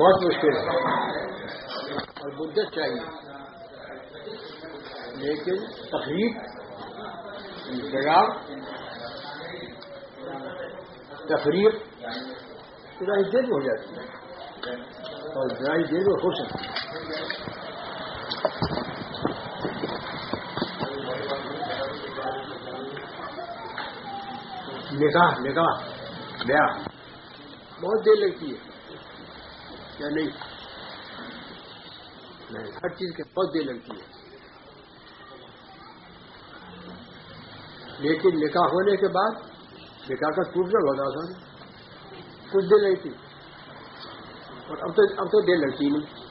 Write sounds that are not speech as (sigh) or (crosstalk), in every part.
بہت مشکل ہے۔ اور مدت چاہیے۔ لیکن تقریب جگہ تفریح ذرا ہی دیر ہو جاتی ہے اور ذرا ہی دیر ہو سکتی ہے نکاح نکاح بیاہ۔ بہت دیر لگتی ہے۔ یا نہیں؟ ہر چیز کے بہت دیر لگتی ہے۔ لیکن نکاح ہونے کے بعد نکاح کا ٹوٹنا بہت آسان کچھ دیر لگتی اور اب تو اب تو دیر لگتی نہیں۔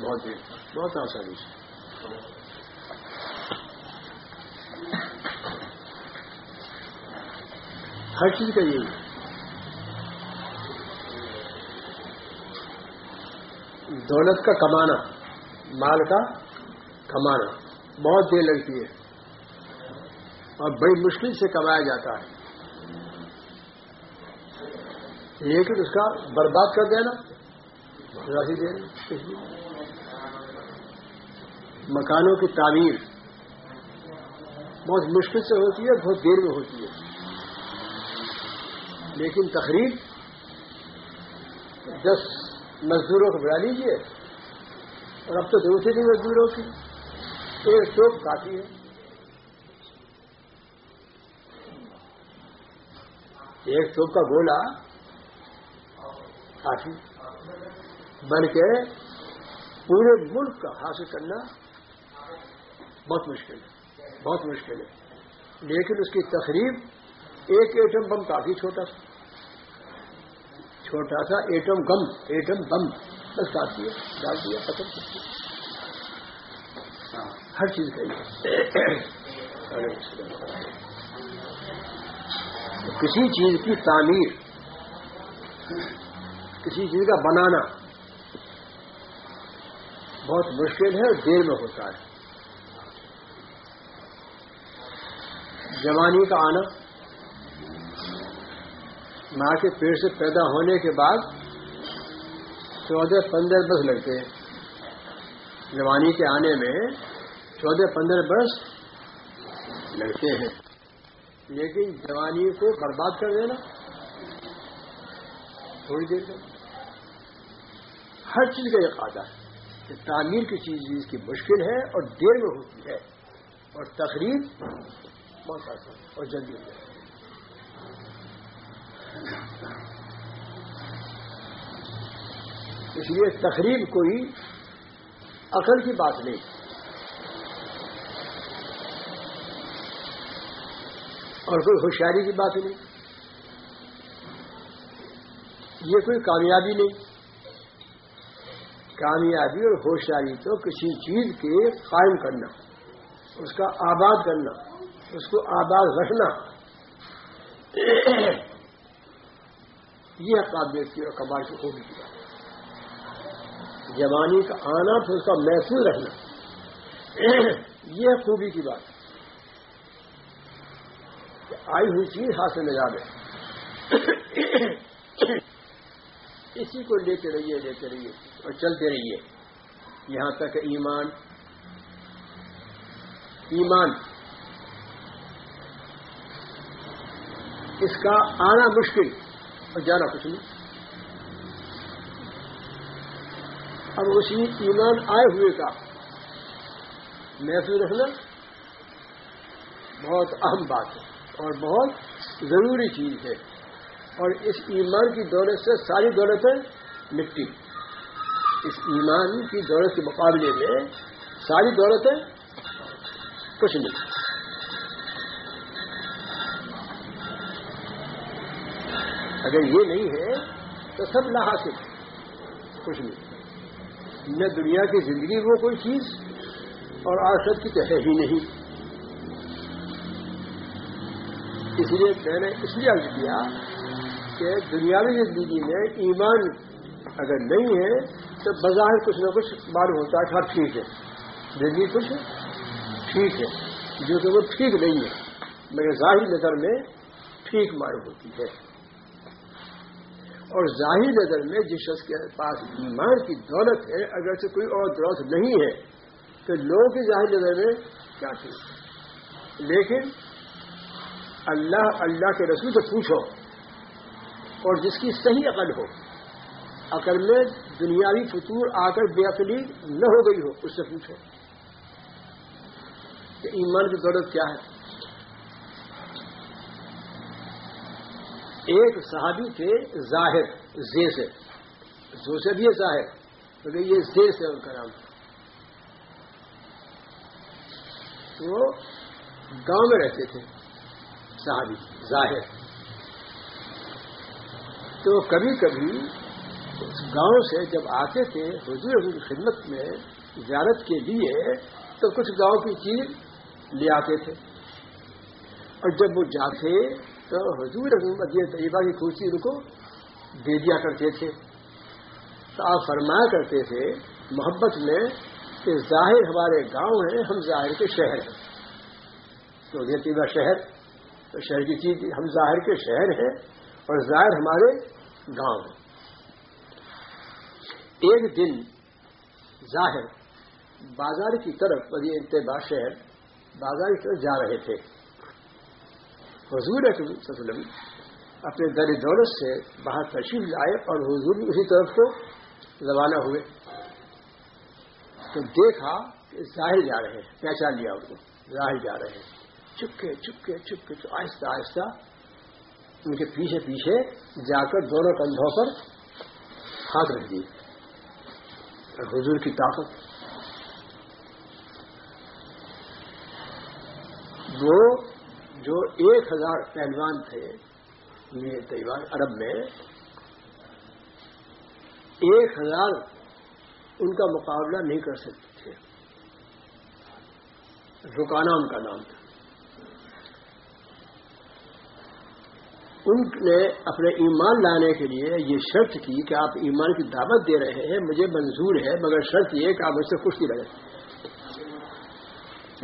بہت دیر۔ بہت آسانی سے۔ ہر چیز کا یہی دولت کا کمانا، مال کا کمانا، بہت دیر لگتی ہے۔ اور بڑی مشکل سے کمایا جاتا ہے۔ لیکن اس کا برباد کر دینا، راضی دینا۔ مکانوں کی تعمیر بہت مشکل سے ہوتی ہے، بہت دیر میں ہوتی ہے۔ لیکن تقریب دس مزدوروں کو بلا لیجیے اور اب تو دوسرے بھی مزدوروں کی۔ ایک چوک کافی ہے۔ ایک چوک کا گولا کافی۔ بلکہ پورے ملک کا حاصل کرنا بہت مشکل ہے۔ بہت مشکل ہے۔ لیکن اس کی تقریب ایک ایٹم بم کافی چھوٹا سا چھوٹا سا ایٹم گم، ایٹم بم، بس کافی ہے ڈال دیا، ختم سکتی ہاں، ہر چیز کا کسی چیز کی تعمیر، کسی چیز کا بنانا بہت مشکل ہے اور دیر میں ہوتا ہے۔ جوانی کا آنا ماں کے پیٹ سے پیدا ہونے کے بعد چودہ پندرہ برس لگتے ہیں۔ جوانی کے آنے میں چودہ پندرہ برس لگتے ہیں۔ لیکن جوانی کو برباد کر دینا۔ تھوڑی دیر میں ہر چیز کا یہ قاعدہ ہے کہ تعمیر کی چیز اس کی مشکل ہے اور دیر میں ہوتی ہے اور تقریب بہت آسان اور جلدی ہو جائے اس لیے تقریب کوئی عقل کی بات نہیں۔ اور کوئی ہوشیاری کی بات نہیں۔ یہ کوئی کامیابی نہیں۔ کامیابی اور ہوشیاری تو کسی چیز کے قائم کرنا، اس کا آباد کرنا، اس کو آباد رکھنا۔ یہ قابلیت کی اور کمال کی خوبی کی بات جوانی کا آنا تو اس کا محفوظ رہنا۔ یہ خوبی کی بات کہ آئی ہوئی چیز ہاتھ سے لگا دے۔ اسی کو لیتے رہیے لیتے رہیے اور چلتے رہیے۔ یہاں تک ایمان ایمان۔ اس کا آنا مشکل۔ اور جانا کچھ نہیں۔ اب اسی ایمان آئے ہوئے کا محفوظ رکھنا بہت اہم بات ہے اور بہت ضروری چیز ہے۔ اور اس ایمان کی دولت سے ساری دولتیں مٹی۔ اس ایمان کی دولت کے مقابلے میں ساری دولتیں کچھ نہیں۔ اگر یہ نہیں ہے تو سب نہ حاصل کچھ نہیں۔ نہ دنیا کی زندگی وہ کوئی چیز اور آخر کی تو ہے ہی نہیں۔ اس لیے میں نے اس لیے عرض کیا کہ دنیاوی زندگی میں ایمان اگر نہیں ہے تو بظاہر کچھ نہ کچھ معلوم ہوتا ہے ٹھیک ہے۔ زندگی کچھ ٹھیک ہے، جو کہ وہ ٹھیک نہیں ہے، مگر ظاہر نظر میں ٹھیک معلوم ہوتی ہے۔ اور ظاہر نظر میں جس شخص کے پاس ایمان کی دولت ہے، اگر سے کوئی اور دولت نہیں ہے، تو لوگوں کی ظاہر نظر میں کیا ٹھیک لیکن اللہ اللہ کے رسول سے پوچھو اور جس کی صحیح عقل ہو، عقل میں دنیاوی فطور آ کر بے عقلی نہ ہو گئی ہو، اس سے پوچھو کہ ایمان کی دولت کیا ہے؟ ایک صحابی تھے ظاہر زے سے۔ زو سے بھی ہے ظاہر کیونکہ یہ زے سے ان کا نام تھا۔ وہ گاؤں میں رہتے تھے صحابی ظاہر تو کبھی کبھی اس گاؤں سے جب آتے تھے حضور حضور کی خدمت میں زیارت کے لیے، تو کچھ گاؤں کی چیز لے آتے تھے۔ اور جب وہ جاتے تو حضور مدینہ طیبہ کی کرسی ان کو دے دیا کرتے تھے تو آپ فرمایا کرتے تھے محبت میں کہ ظاہر ہمارے گاؤں ہیں ہم ظاہر کے شہر ہیں تو طیبہ شہر تو شہر کی چیز ہم ظاہر کے شہر ہیں اور ظاہر ہمارے گاؤں ہیں ایک دن ظاہر بازار کی طرف مدینہ طیبہ شہر بازار کی طرف جا رہے تھے حضور وسلم اپنے در دولت سے باہر تشریف لائے اور حضور بھی اسی طرف کو روانہ ہوئے۔ تو دیکھا کہ ظاہر جا رہے ہیں، پہچان لیا ان کو، ظاہر جا رہے ہیں۔ چپکے چپکے چپکے، تو آہستہ آہستہ ان کے پیچھے پیچھے جا کر دونوں کندھوں پر ہاتھ رکھ دیے۔ حضور کی طاقت۔ وہ جو ایک ہزار پہلوان تھے یہ عرب میں، ایک ہزار ان کا مقابلہ نہیں کر سکتے تھے۔ رکانا ان کا نام تھا۔ ان نے اپنے ایمان لانے کے لیے یہ شرط کی کہ آپ ایمان کی دعوت دے رہے ہیں، مجھے منظور ہے، مگر شرط یہ کہ آپ مجھ سے خوشی رہے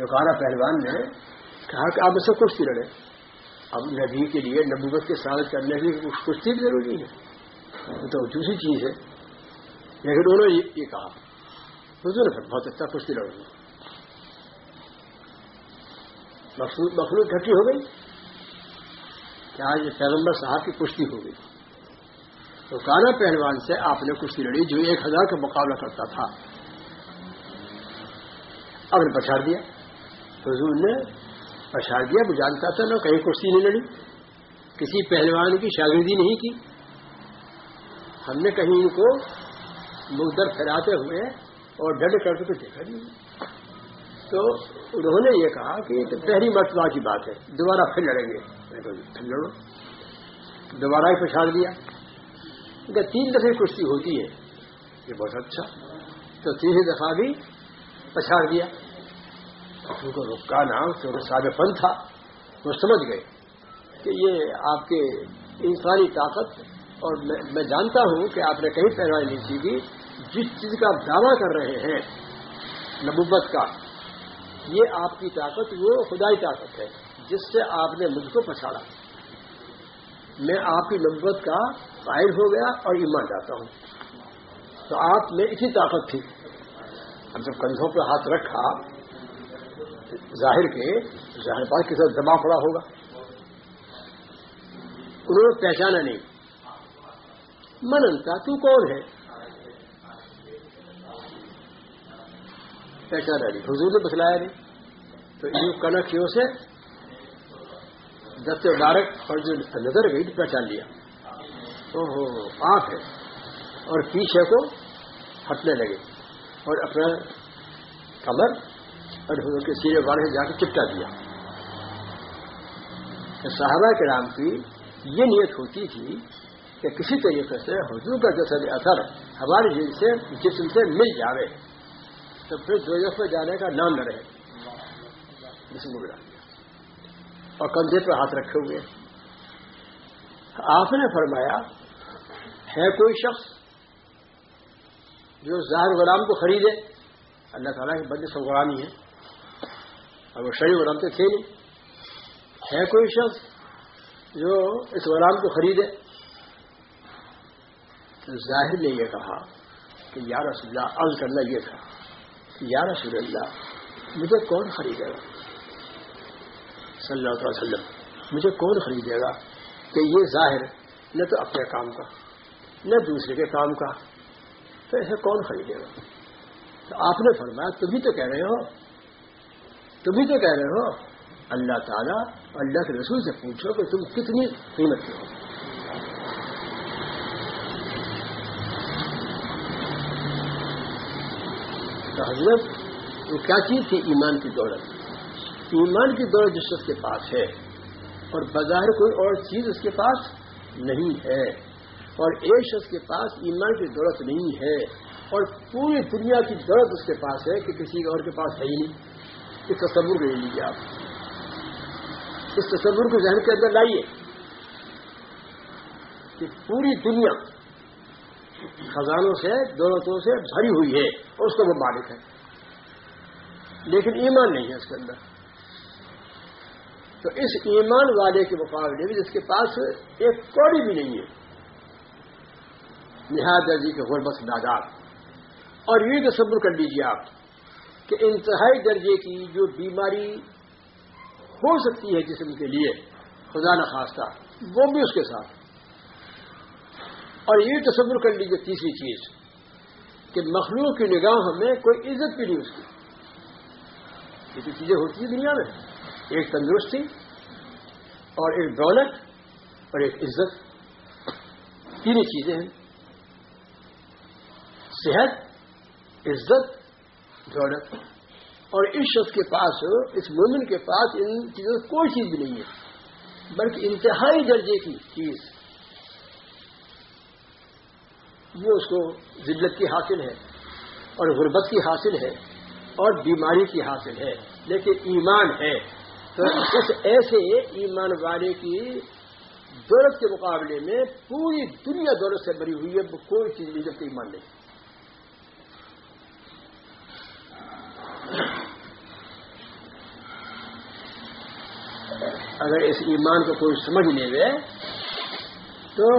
رکانا پہلوان نے کہا کہ آپ اسے کشتی لڑے اب نبی کے لیے نبوت کے ساتھ کرنے کی کشتی بھی ضروری ہے۔ تو دوسری چیز ہے۔ لیکن انہوں نے یہ کہا۔ حضور بہت اچھا کشتی لڑوں گا مخلوط گھٹی ہو گئی۔ کہ آج پیغمبر صاحب کی کشتی ہو گئی؟ تو کانا پہلوان سے آپ نے کشتی لڑی جو ایک ہزار کا مقابلہ کرتا تھا۔ اب نے پچھاڑ دیا۔ حضور نے پچھاڑ دیا، وہ جانتا تھا نا کہیں کرسی نہیں لڑی۔ کسی پہلوان کی شاگردی نہیں کی۔ ہم نے کہیں ان کو مقدر پھیلاتے ہوئے اور ڈڈ کر کے دیکھا نہیں۔ تو انہوں نے یہ کہا کہ یہ تو پہلی مرتبہ کی بات ہے۔ دوبارہ پھر لڑیں گے۔ پھر لڑو دوبارہ ہی پچھاڑ دیا۔ تین دفعہ کشتی ہوتی ہے، یہ بہت اچھا۔ تو تیسری دفعہ بھی پچھاڑ دیا۔ ان کو رکا نام کیونکہ سادہ پن تھا، وہ سمجھ گئے کہ یہ آپ کے انسانی طاقت اور میں جانتا ہوں کہ آپ نے کہیں پیروی نہیں سیکھی جس چیز کا آپ دعویٰ کر رہے ہیں، نبوت کا، یہ آپ کی طاقت، وہ خدائی طاقت ہے، جس سے آپ نے مجھ کو پچھاڑا۔ میں آپ کی نبوت کا قائل ہو گیا اور ایمان جاتا ہوں۔ تو آپ میں اسی طاقت تھی۔ اب جب کندھوں پہ ہاتھ رکھا ظاہر کے ظاہر پاس کے ساتھ دباؤ پڑا ہوگا۔ انہوں نے پہچانا نہیں۔ مننتا، تو کون ہے؟ پہچانا نہیں، حضور نے بتلایا نہیں۔ تو یوں کنکوں سے دس ڈائریکٹ اور جو نظر گئی پہچان لیا۔ او ہو آپ ہے۔ اور پیچھے کو ہٹنے لگے اور اپنا کمر اور حضور کے سیرے والے جا کے چپٹا دیا۔ صحابہ کے کی یہ نیت ہوتی تھی کہ کسی طریقے سے حضور کا جسد اثر ہمارے جن سے، جسم سے مل جاوے، تو پھر دو میں جانے کا نام نہ رہے۔ جسم کو ملا اور کندھے پہ ہاتھ رکھے ہوئے۔ آپ نے فرمایا، ہے کوئی شخص جو ظاہر غلام کو خریدے؟ اللہ تعالیٰ کے بندے سب غلامی ہے اور وہ شریف غلام تو تھے نہیں۔ ہے کوئی شخص جو اس غلام کو خریدے؟ تو ظاہر نے یہ کہا کہ یا رسول اللہ، عرض کرنا یہ تھا کہ یا رسول اللہ، مجھے کون خریدے گا؟ صلی اللہ علیہ وسلم، مجھے کون خریدے گا؟ کہ یہ ظاہر نہ تو اپنے کام کا، نہ دوسرے کے کام کا۔ تو ایسے کون خریدے گا؟ تو آپ نے فرمایا، تم ہی تو کہہ رہے ہو تم ہی تو کہہ رہے ہو۔ اللہ تعالیٰ اللہ کے رسول سے پوچھو کہ تم کتنی قیمت کے ہو۔ حضرت، وہ کیا چیز تھی ایمان کی دولت؟ ایمان کی دولت جس شخص کے پاس ہے، اور بظاہر کوئی اور چیز اس کے پاس نہیں ہے۔ اور ایک شخص کے پاس ایمان کی دولت نہیں ہے، اور پوری دنیا کی دولت اس کے پاس ہے کہ کسی اور کے پاس ہے ہی نہیں۔ اس تصور لے لیجیے آپ اس تصور کو ذہن کے اندر لائیے کہ پوری دنیا خزانوں سے، دولتوں سے بھری ہوئی ہے اور اس کا وہ مالک ہے۔ لیکن ایمان نہیں ہے اس کے اندر۔ تو اس ایمان والے کے مقابلے میں جس کے پاس ایک کوڑی بھی نہیں ہے، نہایت درجی کے غربت نادار اور یہ تصور کر لیجیے آپ۔ کہ انتہائی درجے کی جو بیماری ہو سکتی ہے جسم کے لیے، خدا نخواستہ، وہ بھی اس کے ساتھ۔ اور یہ تصور کر لیجیے تیسری چیز، کہ مخلوق کی نگاہ میں کوئی عزت بھی نہیں اس کی۔ یہ تو چیزیں ہوتی ہیں دنیا میں۔ ایک تندرستی اور ایک دولت اور ایک عزت۔ تین چیزیں ہیں۔ صحت، عزت دولت اور اس شخص کے پاس، اس مومن کے پاس ان چیزوں کوئی چیز بھی نہیں ہے، بلکہ انتہائی درجے کی چیز۔ وہ اس کو ذلت کی حاصل ہے اور غربت کی حاصل ہے اور بیماری کی حاصل ہے، لیکن ایمان ہے۔ تو اس ایسے ایمان والے کی دولت کے مقابلے میں پوری دنیا دولت سے بری ہوئی ہے، وہ کوئی چیز نہیں جبکہ ایمان نہیں۔ اگر اس ایمان کو کوئی سمجھ لے گئے تو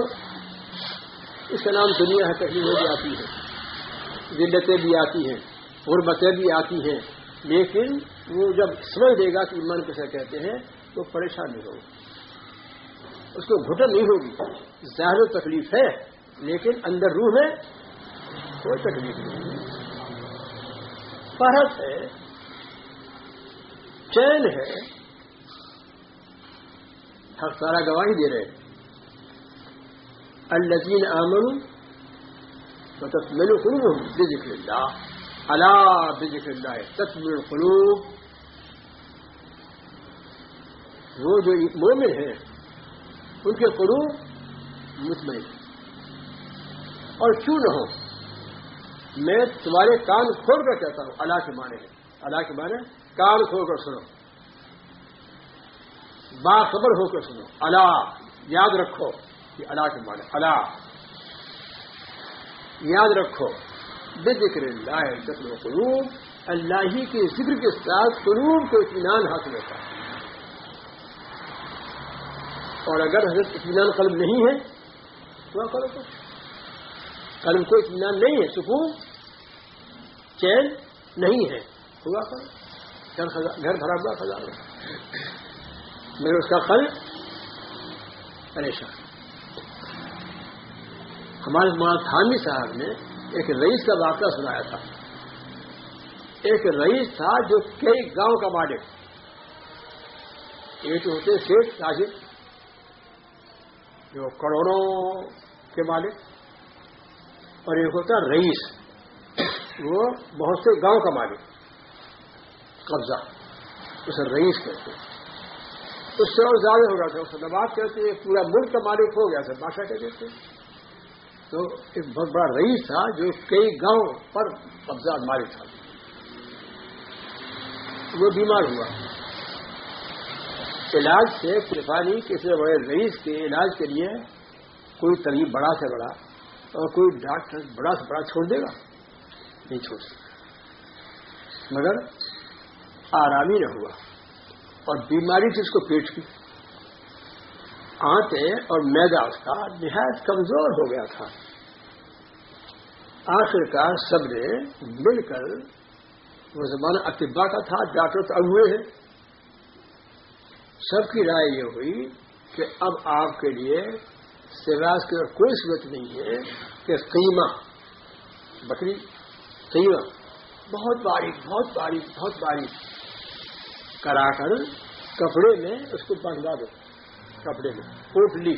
اس کا نام دنیا ہے تکلیفیں بھی آتی ہے، ذلتیں بھی آتی ہیں، غربتیں بھی آتی ہیں، لیکن وہ جب سمجھ دے گا کہ ایمان کیسے کہتے ہیں، تو پریشان نہیں ہوگا۔ اس کو گھٹن نہیں ہوگی۔ ظاہر تکلیف ہے، لیکن اندر روح میں کوئی تکلیف نہیں فرق ہے، چین ہے ہر سارا گواہی دے رہے ہیں۔ الذين آمنوا وتطمئن قلوبهم بذكر الله ألا بذكر الله تطمئن القلوب۔ وہ جو مومن ہیں، ان کے قلوب مطمئن۔ اور کیوں نہ ہو؟ میں تمہارے کان کھول کر کہتا ہوں، اللہ کے معنی اللہ کے معنی کان کھول کر سنو۔ باخبر ہو کر سنو۔ اللہ یاد رکھو یہ اللہ کے معنی اللہ یاد رکھو۔ بے ذکر اللہ ذکر قلوب، اللہ ہی کے ذکر کے ساتھ قلوب کو اطمینان حاصل ہوتا ہے۔ اور اگر حضرت اطمینان قلب نہیں ہے، تو کرو کچھ قلب کو اطمینان نہیں ہے، سکون، چین نہیں ہے ہوا کرو گھر بھرا ہوا خزانہ۔ میرے اس کا قلب پریشان ہمارے مولانا حامی صاحب نے ایک رئیس کا واقعہ سنایا تھا۔ ایک رئیس تھا جو کئی گاؤں کا مالک۔ ایک ہوتے شیخ تاجر۔ جو کروڑوں کے مالک۔ اور ایک ہوتا رئیس۔ وہ بہت سے گاؤں کا مالک۔ قبضہ۔ اسے رئیس کہتے اس سے اور زیادہ ہو گیا تھا اسے نواز کہتے پورا ملک کا مالک ہو گیا تھا بادشاہ کہتے تھے تو ایک بہت بڑا رئیس تھا جو کئی گاؤں پر قبضہ مارے تھا۔ وہ بیمار ہوا۔ علاج سے کسانی کسی بڑے رئیس کے علاج کے لیے کوئی طریق بڑا سے بڑا اور کوئی ڈاکٹر بڑا سے بڑا چھوڑ دے گا۔ نہیں چھوڑ سکتا۔ مگر آرامی نہ ہوا۔ اور بیماری تھی اس کو پیٹ کی آتے اور میدا اس کا نہایت کمزور ہو گیا تھا۔ آخر کار سب نے مل کر وہ زمانہ اطبا کا تھا، ڈاکٹر تو اب ہوئے ہیں۔ سب کی رائے یہ ہوئی کہ اب آپ کے لیے سیواس کی کوئی صورت نہیں ہے کہ قیمہ، بکری، قیمہ، بہت باریک بہت باریک بہت باریک۔ کرا کر کپڑے میں اس کو بندھوا دو، کپڑے میں پوٹلی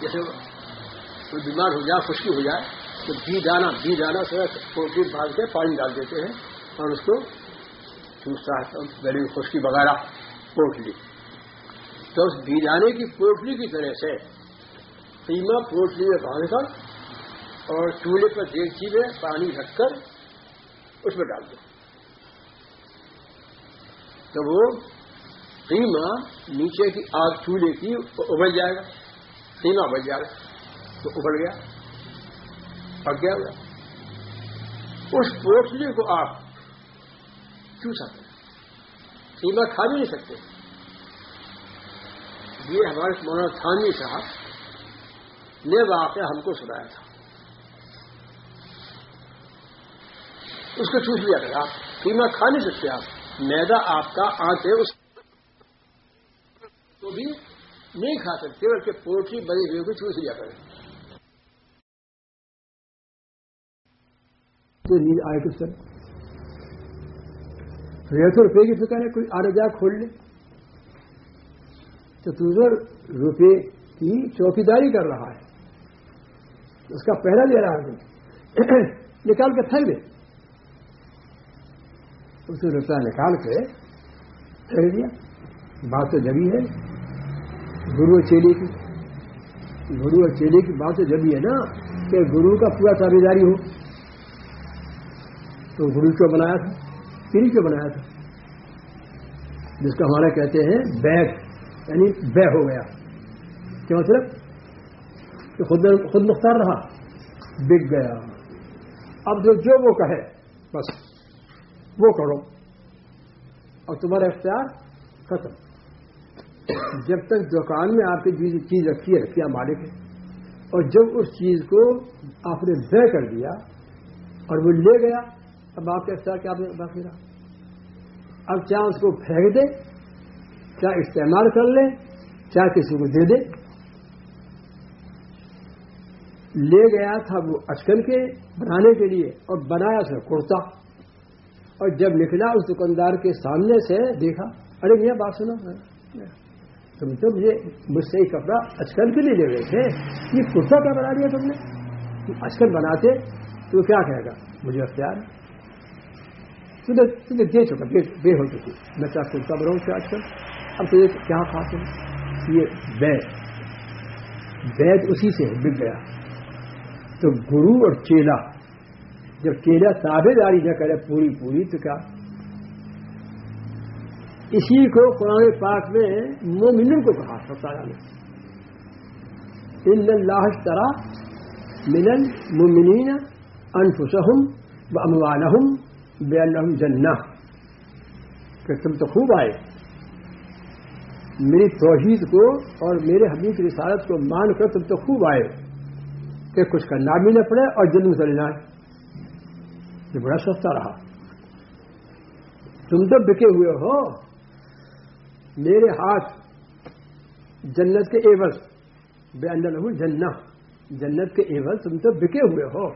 جیسے کوئی بیمار ہو جائے، خشکی ہو جائے، تو بی دانا بی دانا سے پوٹلی باندھ کے پانی ڈال دیتے ہیں اور اس کو گلی خشکی وغیرہ پوٹلی تو اس بی دانے کی پوٹلی کی طرح سے قیمہ پوٹلی میں باندھ کر اور چولہے پر دیکھی میں پانی رکھ کر اس میں ڈال دو۔ تو وہ قیمہ نیچے کی آگ چولہے کی ابل جائے گا۔ قیمہ ابل جائے گا تو ابل گیا۔ پک گیا ہوا؟ اس پوٹلی کو آپ کیوں سکتے قیمہ کھا بھی نہیں سکتے۔ یہ ہمارے مولانا تھانوی صاحب نے واقعہ ہم کو سنایا تھا۔ اس کو چوس لیا کرے آپ قیمہ کھا نہیں سکتے آپ۔ میدا آپ کا آتے اس کو بھی نہیں کھا سکتے، بلکہ پوٹری بڑی ہوئی کو چوس لیا کرے تو نیند آئے کچھ سر ریت روپے کی فکر ہے کوئی آر جا کھول لے۔ تو تجھے روپے کی چوکیداری کر رہا ہے۔ اس کا پہلا لے رہا ہے۔ (coughs) نکال کے تھک دے۔ اس نے روپیہ نکال کے پھینک دیا۔ بات تو جبھی ہے۔ گرو اور چیلی کی۔ گرو اور چیلی کی بات تو جبھی ہے نا کہ گرو کا پورا تابے داری ہو۔ تو گرو کیوں بنایا تھا؟ پیری کیوں بنایا تھا؟ جس کا ہمارا کہتے ہیں بیگ یعنی بے ہو گیا۔ کیوں صرف؟ کہ خود خود مختار رہا، بک گیا۔ اب جو وہ کہے، بس۔ وہ کرو اور تمہارا اختیار ختم۔ جب تک دکان میں آپ کی چیز رکھی ہے رکھیا مالک ہے اور جب اس چیز کو آپ نے بے کر دیا اور وہ لے گیا، اب آپ کا اختیار کیا باقی رہا اب چاہے اس کو پھینک دے چاہے استعمال کر لیں؟ چاہے کسی کو دے دے لے گیا تھا وہ اچکن کے بنانے کے لیے اور بنایا تھا کرتا۔ اور جب نکلا اس دکاندار کے سامنے سے دیکھا، ارے میاں بات سنا تم تو مجھے مجھ سے ہی کپڑا اچکل کے لیے لے گئے تھے۔ یہ کرتا کا بنا دیا تم نے؟ اچکل بناتے تو کیا کہے گا؟ مجھے اختیار تمہیں دے چکا بے ہو چکی۔ میں کیا کرتا بناؤں سے آج کل اب تو یہ کیا خاص ہے یہ بیت۔ بیت اسی سے بک گیا۔ تو گرو اور چیلا۔ جب چیلا تابے داری نہ کرے، پوری پوری تو کیا؟ اسی کو قرآن پاک میں مومن کو کہا ستا نے ان اللہ ترا ملن مومنین انفسہم و اموالہم بے اللہ جنہ. کہ تم تو خوب آئے۔ میری توحید کو اور میرے حبیب کی رسالت کو مان کر تم تو خوب آئے کہ کچھ کرنا بھی نہ پڑے اور جلد میں چلے جائیں یہ بڑا سستا رہا۔ تم تو بکے ہوئے ہو، میرے ہاتھ جنت کے ایوز بے اندر ہوں جنا جنت کے ایوز تم تو بکے ہوئے ہو،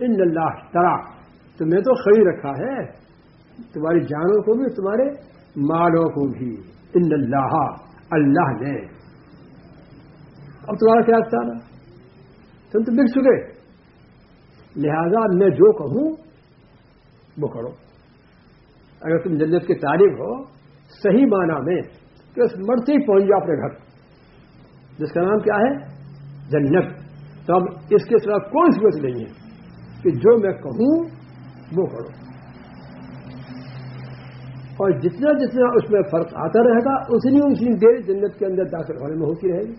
ان اللہ ترا، تمہیں تو خرید رکھا ہے۔ تمہاری جانوں کو بھی، تمہارے مالوں کو بھی۔ ان اللہ اللہ نے۔ اب تمہارا کیا تم تو بک چکے۔ لہذا میں جو کہوں وہ کرو اگر تم جنت کی تعریف ہو، صحیح معنی میں کہ اس مرتے ہی پہنچ جاؤ اپنے گھر۔ جس کا نام کیا ہے؟ جنت۔ تو اب اس کے سوا کوئی صورت نہیں ہے کہ جو میں کہوں، وہ کرو اور جتنا جتنا اس میں فرق آتا رہے گا، اتنی اتنی دیر جنت کے اندر داخل ہونے میں ہوتی رہے گی۔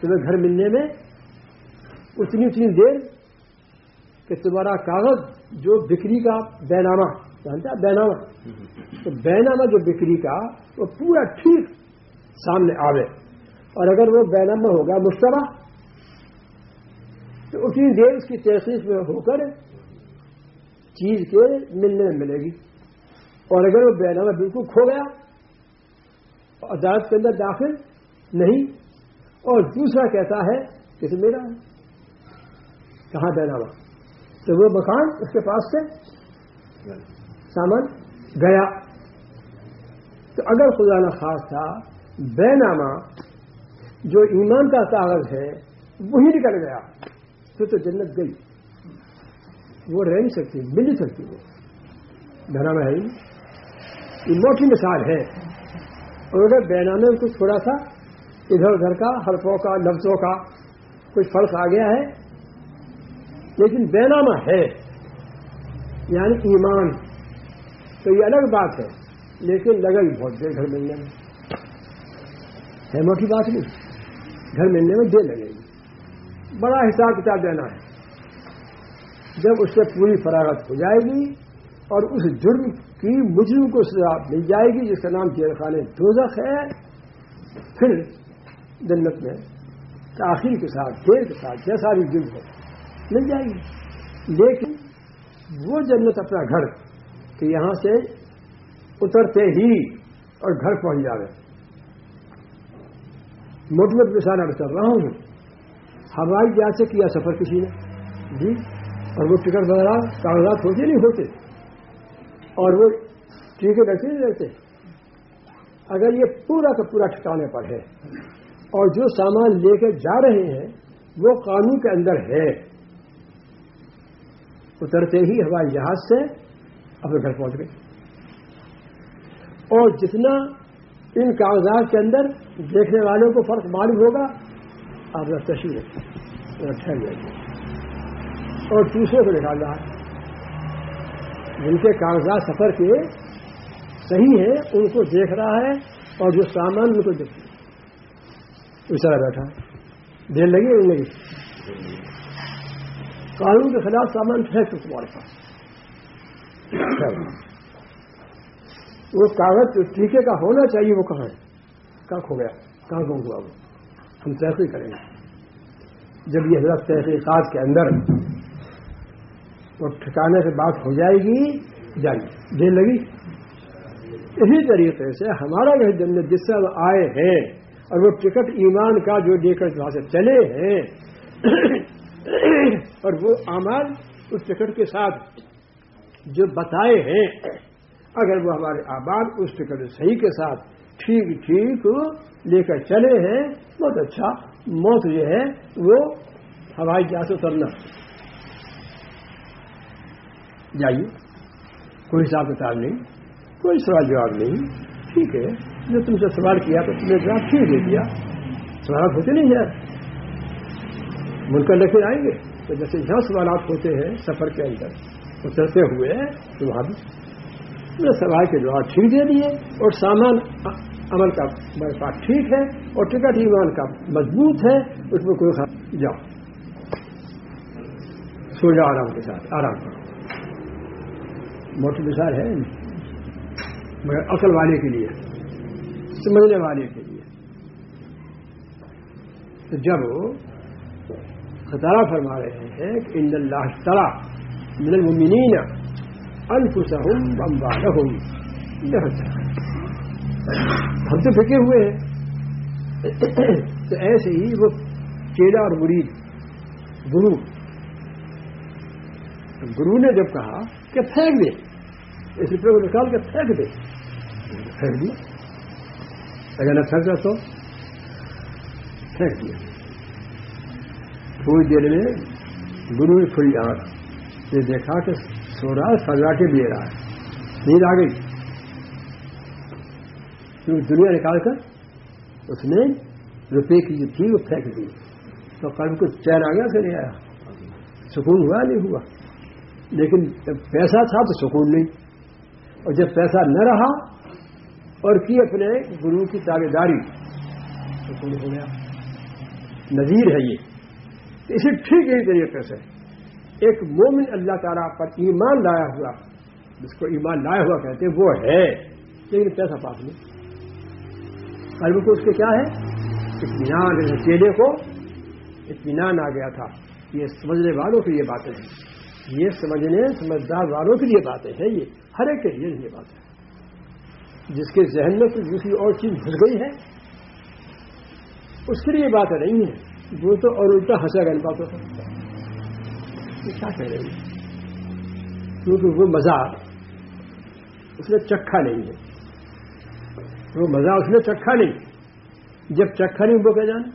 تمہیں گھر ملنے میں اتنی اتنی دیر کہ تمہارا کاغذ جو بکری کا بینامہ جانتا بینامہ تو بینامہ جو بکری کا، وہ پورا ٹھیک سامنے آوے۔ اور اگر وہ بینامہ ہوگا مشتبہ، تو اتنی دیر اس کی تحقیق میں ہو کر چیز کے ملنے میں ملے گی۔ اور اگر وہ بینامہ بالکل کھو گیا، عدالت کے اندر داخل نہیں، اور دوسرا کہتا ہے کہ میرا کہاں بینامہ تو وہ مکان اس کے پاس سے سامان گیا۔ تو اگر خدا نہ خاص تھا بے نامہ جو ایمان کا کاغذ ہے وہی نکل گیا۔ پھر تو جنت گئی۔ وہ رہ نہیں سکتی، مل نہیں سکتی وہ۔ بینامہ ہے یہ۔ موٹی مثال ہے۔ اور اگر بینامے میں کچھ تھوڑا سا ادھر ادھر کا، حرفوں کا، لفظوں کا کچھ فرق آ گیا ہے لیکن بینامہ ہے یعنی ایمان۔ تو یہ الگ بات ہے، لیکن لگا ہی بہت دیر گھر ملنے میں۔ ہے موٹی بات نہیں، گھر ملنے میں دیر لگے گی۔ بڑا حساب کتاب دینا ہے۔ جب اس سے پوری فراغت ہو جائے گی اور اس جرم کی مجرم کو سزا مل جائے گی، جس کا نام جیل خانے دوزخ ہے، پھر جنت میں تاخیر کے ساتھ، دیر کے ساتھ جیسا بھی جرم ہے۔ مل جائے گی۔ لیکن وہ جنت اپنا گھر کہ یہاں سے اترتے ہی اور گھر پہنچ جاوے۔ موٹ موٹ مثال اب کر رہا ہوں ہوائی جہاز سے کیا سفر کسی نے؟ جی اور وہ ٹکٹ وغیرہ کاغذات ہوتے نہیں ہوتے۔ اور وہ ٹکٹ ایسے نہیں رہتے۔ اگر یہ پورا کا پورا ٹھکانے پر ہے اور جو سامان لے کے جا رہے ہیں، وہ قانون کے اندر ہے۔ اترتے ہی ہوائی جہاز سے اپنے گھر پہنچ گئے۔ اور جتنا ان کاغذات کے اندر دیکھنے والوں کو فرق معلوم ہوگا، آپ کا تشریح ٹھہر جائے اور دوسرے کو نکال رہا ہے۔ جن کے کاغذات سفر کے صحیح ہیں، ان کو دیکھ رہا ہے اور جو سامان ان کو دیکھ اس طرح بیٹھا دیر لگی نہیں لگی۔ قانون کے خلاف سامان پھینک تمہارے پاس۔ وہ کاغذ ٹیکے کا ہونا چاہیے وہ کہاں ہے؟ کہاں کھو گیا؟ کہاں گم ہوا وہ؟ ہم تحقیق کریں گے۔ جب یہ حضرت تحقیقات کے اندر وہ ٹھکانے سے بات ہو جائے گی جائیے دیر لگی۔ اسی طریقے سے ہمارا جو جنت جس سے آئے ہیں اور وہ ٹکٹ ایمان کا جو لے کر وہاں سے چلے ہیں اور وہ اعمال اس ٹکٹ کے ساتھ جو بتائے ہیں، اگر وہ ہمارے آباد اس ٹکٹ صحیح کے ساتھ ٹھیک ٹھیک لے کر چلے ہیں، بہت اچھا موت جو ہے وہ ہوائی جہاز اترنا۔ جائیے، کوئی حساب کتاب نہیں، کوئی سوال جواب نہیں، ٹھیک ہے۔ جو تم سے سوال کیا تو تم نے جواب ٹھیک دے دیا؟ سوالات ہوتے نہیں یار ملک لے آئیں گے۔ تو جیسے یہاں سوالات ہوتے ہیں سفر کے اندر اترتے ہوئے تو وہاں بھی سوال کے جواب ٹھیک دے دیے اور سامان عمل کا میرے پاس ٹھیک ہے اور ٹکٹ ایمان کا مضبوط ہے، اس میں کوئی خراب جاؤ۔ سو جاؤ آرام کے ساتھ، آرام کرو۔ موٹر مثال ہے۔ مگر عقل والے کے لیے، سمجھنے والے کے لیے۔ تو جب خطارہ فرما رہے ہیں کہ ان اللہ تعالیٰ من المؤمنین انفسهم واموالهم ہم تو پھکے ہوئے ہیں. تو ایسے ہی وہ چیلا اور مرید، گرو۔ گرو نے جب کہا کہ پھینک دے، اس روپے کو نکال کے پھینک دے۔ پھینک دیا۔ اگر نہ پھینک تو پھینک دیا۔ تھوڑی دیر میں گرو کھلی آنکھ۔ یہ دیکھا کہ سو رہا سجا کے دے رہا ہے۔ نیند آ گئی۔ کیونکہ دنیا نکال کر اس نے روپے کی جو تھی وہ پھینک دی۔ تو قلب کو چین آ گیا پھر نہیں آیا۔ سکون ہوا نہیں ہوا؟ لیکن جب پیسہ تھا تو سکون نہیں۔ اور جب پیسہ نہ رہا اور کی اپنے گرو کی تابے داری، سکون ہو گیا۔ نظیر ہے یہ۔ اسے ٹھیک یہی طریقے سے ایک مومن اللہ تعالیٰ پر ایمان لایا ہوا، جس کو ایمان لایا ہوا کہتے ہیں، وہ ہے۔ لیکن پیسہ پاس نہیں؟ قلب کو اس کے کیا ہے؟ اطمینان چیلے کو اطمینان آ گیا تھا۔ یہ سمجھنے والوں کی یہ باتیں ہیں۔ یہ سمجھنے، سمجھدار والوں کے لیے باتیں ہیں۔ یہ ہر ایک کے لیے یہ بات ہے جس کے ذہن میں کوئی دوسری اور چیز گھس گئی ہے، اس کے لیے باتیں نہیں ہے وہ تو اور الٹا ہنسا گا ان باتوں کیا کہہ رہے ہیں؟ کیونکہ وہ مزہ اس نے چکھا نہیں ہے۔ وہ مزہ اس نے چکھا نہیں۔ جب چکھا نہیں وہ کیا جانا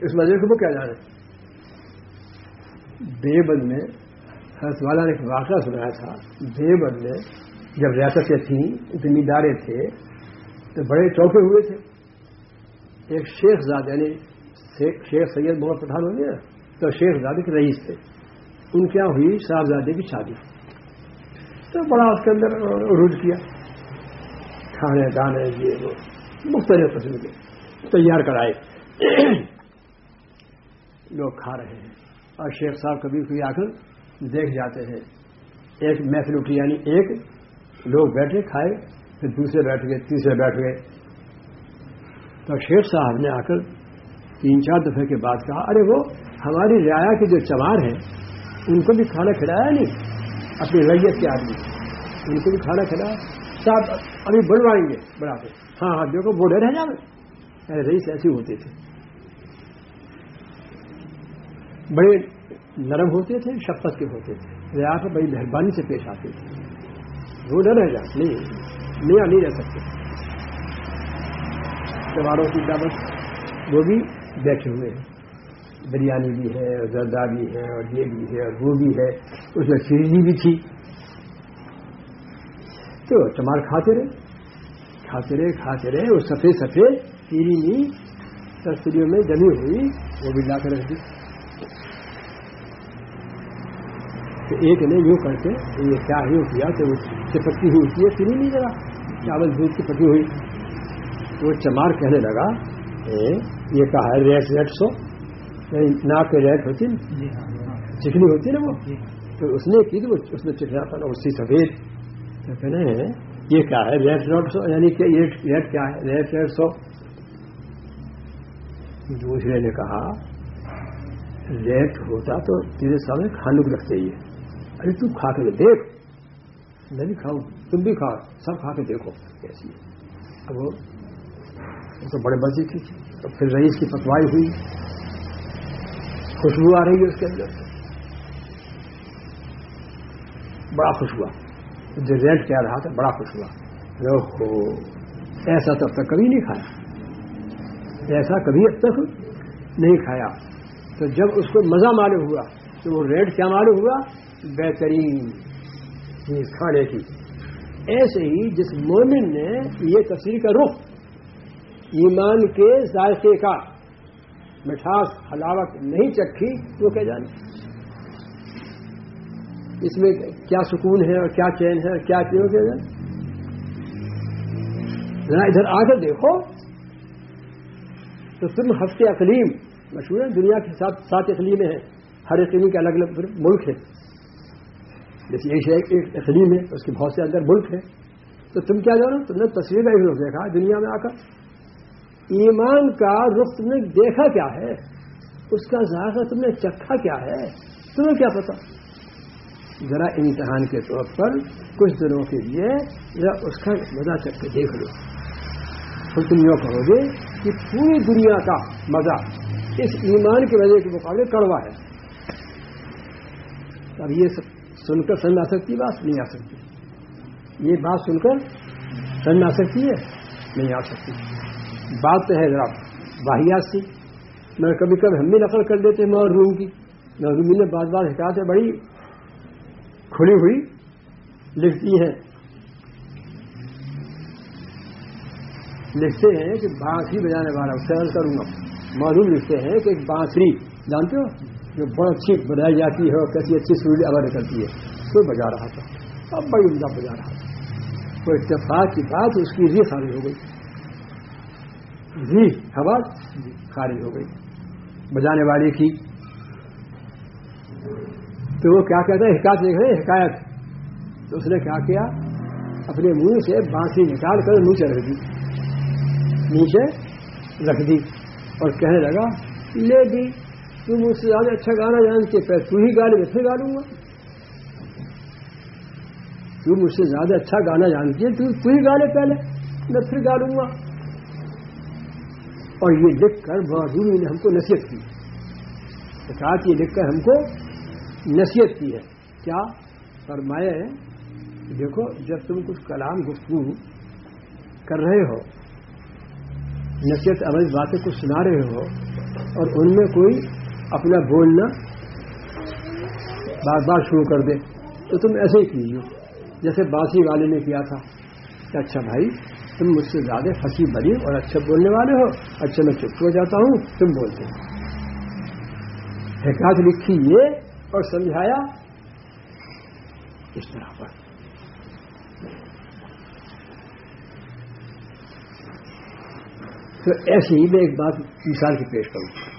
اس مزے کو وہ کیا جانا بے بد میں حضرت والا نے ایک واقعہ سنایا تھا۔ بے بد میں جب ریاستیں تھیں زمیندارے تھے تو بڑے چوکے ہوئے تھے۔ ایک شیخ زاد یعنی شیخ سید محمد پٹھان ہو گیا تو شیخ زادے کے رئیس تھے۔ ان کیا ہوئی صاحبزادے کی شادی۔ تو بڑا اس کے اندر عروج کیا۔ کھانے دانے یہ وہ مختلف قسم کے تیار کرائے۔ لوگ کھا رہے ہیں۔ اور شیخ صاحب کبھی کوئی آ کر دیکھ جاتے ہیں۔ ایک محفل اٹھی یعنی ایک لوگ بیٹھے کھائے، پھر دوسرے بیٹھ گئے، تیسرے بیٹھ گئے۔ تو شیخ صاحب نے آ کر تین چار دفعے کے بعد کہا، ارے وہ ہماری رعایا کے جو چمار ہیں، ان کو بھی کھانا کھلایا نہیں؟ اپنی ریت کے آدمی۔ ان کو بھی کھانا کھلایا۔ صاحب، ابھی بڑھوائیں گے بڑھاتے ہاں ہاں دیکھو بوڑھے رہ جائیں رئیس ایسے ہوتے تھے بڑے نرم ہوتے تھے، شفقت کے ہوتے تھے۔ ریا پر بڑی مہربانی سے پیش آتے تھے۔ وہ نہ رہ جاتے نہیں نیا نہیں رہ سکتے۔ تہواروں کی دعوت، وہ بھی بیٹھے ہوئے ہیں۔ بریانی بھی ہے اور زردہ بھی ہے، اور یہ بھی ہے، اور وہ بھی ہے۔ اس میں سیری بھی تھی۔ تو چمار کھاتے رہے۔ کھاتے رہے کھاتے رہے۔ وہ سفید سفید سیری سستریوں میں جمی ہوئی، وہ بھی لا کر رکھ دی۔ تو ایک نے یوں کر کے، یہ کیا یوں کیا کہ وہ چپکی ہوئی ہوتی ہے سیری نہیں لگا چاول دودھ کی پکی ہوئی۔ وہ چمار کہنے لگا یہ کہا ہے ریٹ ریٹ سو۔ ناک کے ریٹ ہوتی نا؟ جی ہاں، ہاں۔ چکنی ہوتی نا وہ؟ جی۔ تو اس نے کی تو اس نے چکھنا پڑا اسی سفید۔ تو کہنا ہے یہ کیا ہے ریٹ ریٹ سو۔ یعنی کہ یہ ریٹ کیا ہے؟ ریٹ ریٹ سو۔ دوسرے نے کہا ریٹ ہوتا تو تیرے سامنے کھانے کو رکھتے ہی ارے تم کھا کے دیکھ۔ میں بھی کھاؤں تم بھی کھاؤ سب کھا کے دیکھو کیسی اب وہ تو بڑے مزے کی تو پھر رئیس کی پتوائی ہوئی۔ خوشبو آ رہی ہے اس کے اندر۔ بڑا خوش ہوا۔ جو ریٹ کیا رہا تھا، بڑا خوش ہوا۔ ہو ایسا تو اب تک کبھی نہیں کھایا۔ ایسا کبھی اب تک نہیں کھایا۔ تو جب اس کو مزہ معلوم ہوا، تو وہ ریٹ کیا معلوم ہوا؟ بہترین چیز کھانے کی۔ ایسے ہی جس مومن نے یہ تصویر کا رخ ایمان کے ذائقے کا مٹھاس حلاوت نہیں چکھی وہ کیا جانے؟ اس میں کیا سکون ہے اور کیا چین ہے اور کیا کیوں کیا جائے ذرا ادھر آ کر دیکھو۔ تو تم ہفتے اقلیم، مشہور ہے، دنیا کے ساتھ سات اقلیمیں ہیں۔ ہر اقلیم کے الگ الگ ملک ہیں۔ جیسے ایشیا ایک اقلیم ہے، اس کے بہت سے اندر ملک ہیں۔ تو تم کیا جانو؟ تم نے تصویر کا ایک دیکھا، دنیا میں آ کر۔ ایمان کا رخ تم نے دیکھا کیا ہے؟ اس کا ذائقہ تم نے چکھا کیا ہے؟ تمہیں کیا پتا؟ ذرا امتحان کے طور پر کچھ دنوں کے لیے ذرا اس کا مزہ چک کے دیکھ لو۔ پھر تم یوں کہو گے کہ پوری دنیا کا مزہ اس ایمان کے وجہ کے مقابلے کڑوا ہے۔ اب یہ سن کر سن آ سکتی بات نہیں آ سکتی۔ یہ بات سن کر سن آ سکتی ہے، نہیں آ سکتی۔ بات ہے ذرا واحیات سی۔ میں کبھی کبھی ہم بھی نقل کر دیتے ہیں روم کی۔ رومی نے بات بات حکایت ہے، بڑی کھلی ہوئی لکھتی ہیں۔ لکھتے ہیں کہ بانسری بجانے والا، سیل کروں گا۔ معلوم لکھتے ہیں کہ ایک بانسری جانتے ہو؟ جو بہت اچھی بجائی جاتی ہے اور کیسی اچھی سویڈ اب نکلتی ہے۔ تو بجا رہا تھا۔ اب بڑی عمدہ بجا رہا تھا۔ کوئی اتفاق کی بات اس کی ری خالی ہو گئی۔ جی خبر جی، خارج ہو گئی۔ بجانے والے کی۔ تو وہ کیا کہتا ہے؟ حکایت دیکھ رہے حکایت۔ تو اس نے کیا کیا؟ اپنے منہ سے بانسی نکال کر منہ چڑھ دی۔ نیچے رکھ دی۔ اور کہنے لگا، لے جی، دی تم مجھ سے زیادہ اچھا گانا جانتے پہ تو ہی گا لے میں پھر گا لوں گا۔ تو مجھ سے زیادہ اچھا گانا جانتی ہے تو ہی گا لے پہلے میں پھر گا لوں گا۔ اور یہ لکھ کر بہادری نے ہم کو نصیحت کی۔ ساتھ یہ لکھ کر ہم کو نصیحت کی ہے۔ کیا؟ فرمایا ہے دیکھو، جب تم کچھ کلام گفتگو کر رہے ہو، نصیحت عمل باتیں کچھ سنا رہے ہو، اور ان میں کوئی اپنا بولنا بار بار شروع کر دے، تو تم ایسے ہی کیجیے۔ جیسے باسی والے نے کیا تھا کہ اچھا بھائی تم مجھ سے زیادہ ہنسی بری اور اچھا بولنے والے ہو۔ اچھا میں چپ ہو جاتا ہوں، تم بولتے حکایت لکھی یہ اور سمجھایا اس طرح پر۔ تو ایسے ہی میں ایک بات مثال کی پیش کروں۔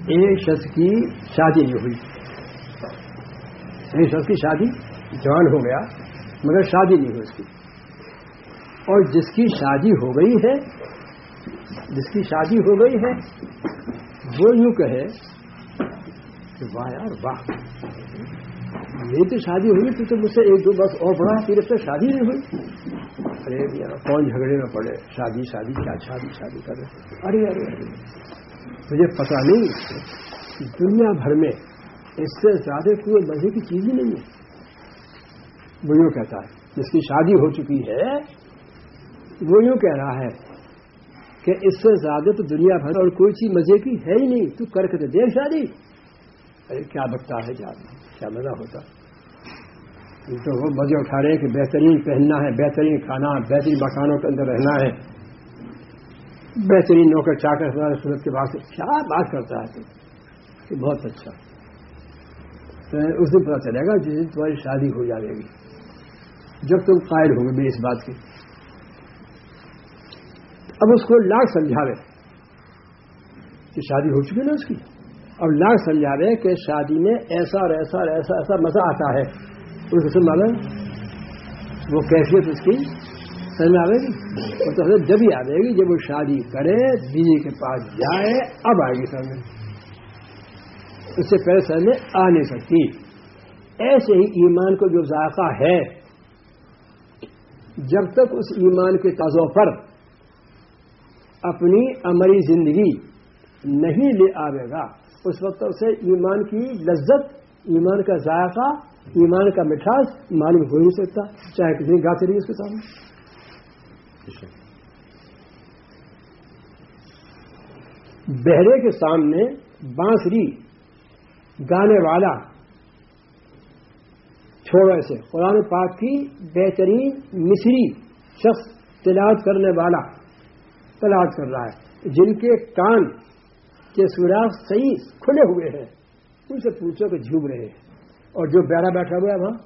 ایک شخص کی شادی نہیں ہوئی۔ ایک شخص کی شادی جوان ہو گیا۔ مگر شادی نہیں ہوئی اس کی۔ اور جس کی شادی ہو گئی ہے، جس کی شادی ہو گئی ہے، وہ یوں کہے کہ واہ یار، واہ۔ میری تو شادی ہوئی تو مجھ سے ایک دو بس اور بڑا پھر سے شادی نہیں ہوئی۔ ارے یار، کون جھگڑے میں پڑے؟ شادی شادی، کیا شادی شادی کرے ارے ارے ارے۔ مجھے پتا نہیں دنیا بھر میں اس سے زیادہ کوئی مزے کی چیز ہی نہیں ہے۔ وہ یوں کہتا ہے، جس کی شادی ہو چکی ہے، وہ یوں کہہ رہا ہے کہ اس سے زیادہ تو دنیا بھر اور کوئی چیز مزے کی ہے ہی نہیں، تو کر کے تو دیکھ شادی۔ ارے، کیا بکتا ہے جانا کیا مزہ ہوتا۔ تو وہ مزے اٹھا رہے ہیں کہ بہترین پہننا ہے، بہترین کھانا، بہترین مکانوں کے اندر رہنا ہے۔ بہترین نوکر چا کر صورت کے بعد کیا بات کرتا ہے تو؟ بہت اچھا۔ اس دن پتا چلے گا جس دن تمہاری شادی ہو جائے گی۔ جب تم قائل ہو گے اس بات کی۔ اب اس کو لاکھ سمجھاوے کہ شادی ہو چکی نا اس کی۔ اب لاکھ سمجھاوے کہ شادی میں ایسا اور ایسا اور ایسا ایسا مزہ آتا ہے۔ اس کو معلوم وہ کیفیت اس کی سمجھ آئے گی اور تو جب ہی آئے گی، جب وہ شادی کرے بیوی کے پاس جائے، اب آئے گی سمجھ اس سے پہلے سمجھ آ نہیں سکتی۔ ایسے ہی ایمان کو جو ذائقہ ہے جب تک اس ایمان کے تازوں پر اپنی عملی زندگی نہیں لے آئے گا، اس وقت اسے ایمان کی لذت، ایمان کا ذائقہ، ایمان کا مٹھاس معلوم ہو نہیں سکتا۔ چاہے کتنی گاتے رہی اس کے سامنے۔ بہرے کے سامنے بانسری گانے والا چھوڑو ایسے قرآن پاک کی بہترین مصری شخص تلاوت کرنے والا تلاش کر رہا ہے۔ جن کے کان کے سوراخ صحیح کھلے ہوئے ہیں، ان سے پوچھو کہ جھوم رہے ہیں۔ اور جو بیرا بیٹھا ہوا ہے وہاں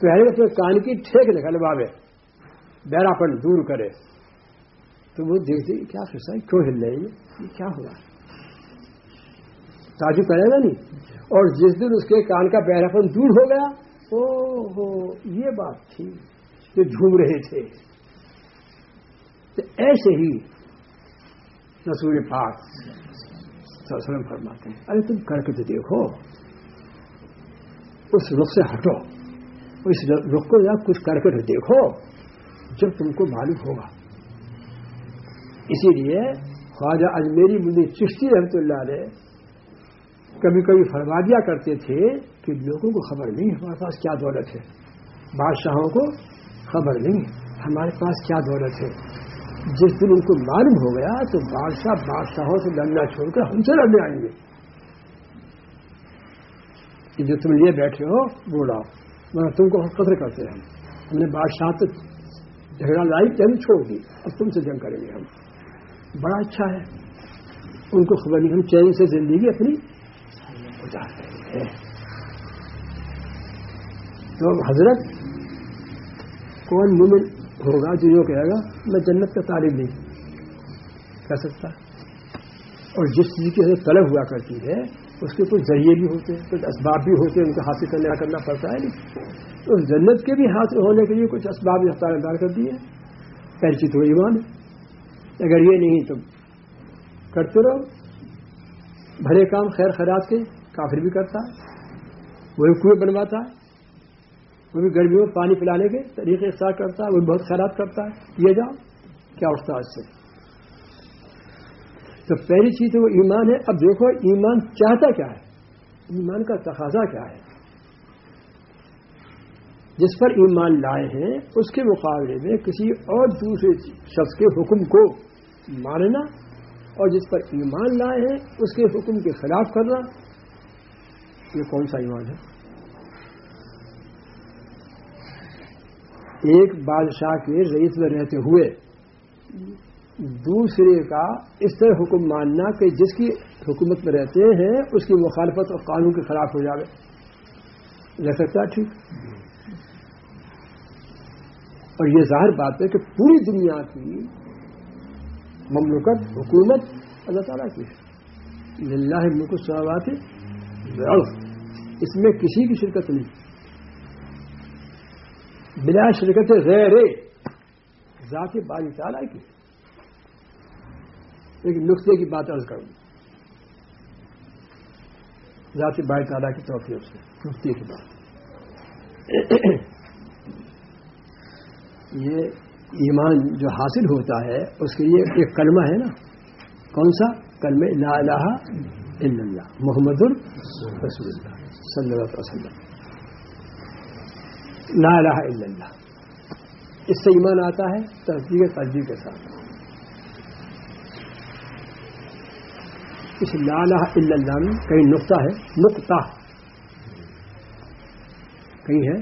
پہلے تو کان کی ٹھیک نکلواوے بیرا پن دور کرے۔ تو وہ دیکھتے کیا سوچتا ہے، کیوں ہل رہے یہ کیا ہوا؟ تاجو کرے گا نہیں؟ اور جس دن اس کے کان کا پن دور ہو گیا او ہو یہ بات تھی۔ جو جھوم رہے تھے۔ تو ایسے ہی رسول پاک وسلم فرماتے ہیں ارے تم کر کے تو دیکھو اس رخ سے ہٹو اس رخ کو یا کچھ کر کے تو دیکھو جب تم کو معلوم ہوگا۔ اسی لیے خواجہ اجمیری مجھے چشتی رحمت اللہ علیہ کبھی کبھی فرما دیا کرتے تھے کہ لوگوں کو خبر نہیں، ہمارے پاس کیا دولت ہے؟ بادشاہوں کو خبر نہیں، ہمارے پاس کیا دولت ہے؟ جس دن ان کو معلوم ہو گیا تو بادشاہ بادشاہوں سے لڑنا چھوڑ کر ہم سے لڑنے آئیں گے۔ کہ جو تم لیے بیٹھے ہو بولا مگر تم کو قدر کرتے ہیں۔ ہم نے بادشاہ تو جھگڑا لائی ہم چھوڑ دی۔ اب تم سے جنگ کریں گے ہم۔ بڑا اچھا ہے۔ ان کو خبر نہیں، ہم چین سے زندگی اپنی گزار ہیں۔ تو حضرت کون مومن ہوگا جو یہ کہے گا، میں جنت کا طالب نہیں کہہ سکتا۔ اور جس چیز کی طلب ہوا کرتی ہے، اس کے کچھ ذریعے بھی ہوتے ہیں، کچھ اسباب بھی ہوتے ہیں، ان کو حاصل کرنے کا کرنا پڑتا ہے۔ نہیں اس جنت کے بھی حاصل ہونے کے لیے کچھ اسباب اختار دار کر دیے۔ پہلی چیز تو ایمان۔ ہے اگر یہ نہیں تو کرتے رہو۔ بھلے کام خیر خیرات کے۔ کافر بھی کرتا ہے وہ بھی کنویں بنواتا ہے وہ بھی گرمیوں میں پانی پلانے کے طریقے اختیار کرتا ہے وہ بھی بہت خیرات کرتا ہے یہ جاؤ، کیا اٹھتا ہے اس سے؟ تو پہلی چیز وہ ایمان ہے، اب دیکھو ایمان چاہتا کیا ہے؟ ایمان کا تقاضا کیا ہے؟ جس پر ایمان لائے ہیں، اس کے مقابلے میں کسی اور دوسرے شخص کے حکم کو ماننا اور جس پر ایمان لائے ہیں، اس کے حکم کے خلاف کرنا یہ کون سا ایمان ہے؟ ایک بادشاہ کے رئیس میں رہتے ہوئے دوسرے کا اس طرح حکم ماننا کہ جس کی حکومت میں رہتے ہیں، اس کی مخالفت اور قانون کے خلاف ہو جاوے۔ رہ سکتا ہے ٹھیک؟ اور یہ ظاہر بات ہے کہ پوری دنیا کی مملکت، حکومت اللہ تعالیٰ کی ہے۔ اللہ ملک سوات اس میں کسی کی شرکت نہیں۔ بلا شرکت غیر ذات باری تعالیٰ کی۔ ایک نقطے کی بات عرض کروں۔ ذاتی بائی تعالیٰ کی توفیق سے نقطے کی بات۔ یہ ایمان جو حاصل ہوتا ہے، اس کے لیے ایک کلمہ ہے نا۔ کون سا؟ کلم لا الہ الا اللہ محمد الرسول اللہ صلی اللہ علیہ وسلم۔ لا الہ الا اللہ۔ اس سے ایمان آتا ہے تصدیق ترجیح کے ساتھ۔ اس لا الہ الا اللہ میں کہیں نقطہ ہے؟ نقطہ۔ کہیں ہے؟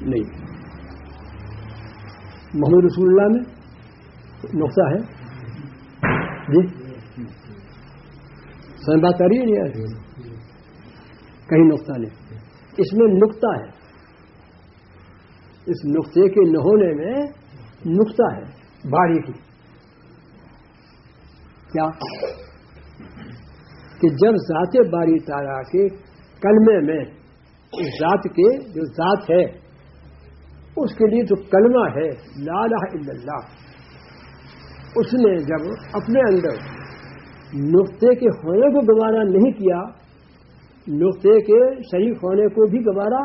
نہیں۔ محمد رسول اللہ میں نقطہ ہے؟ جی۔ سمجھ بات کر رہی ہے نہیں کہیں نقطہ نہیں۔ اس میں نقطہ ہے۔ اس نقطے کے نہ ہونے میں نقطہ ہے باریکی کیا؟ کہ جب ذات باری تارا کے کلمے میں اس ذات کے جو ذات ہے، اس کے لیے جو کلمہ ہے، لا الہ الا اللہ، اس نے جب اپنے اندر نقطے کے ہونے کو گوارا نہیں کیا، نقطے کے شریف ہونے کو بھی گوارا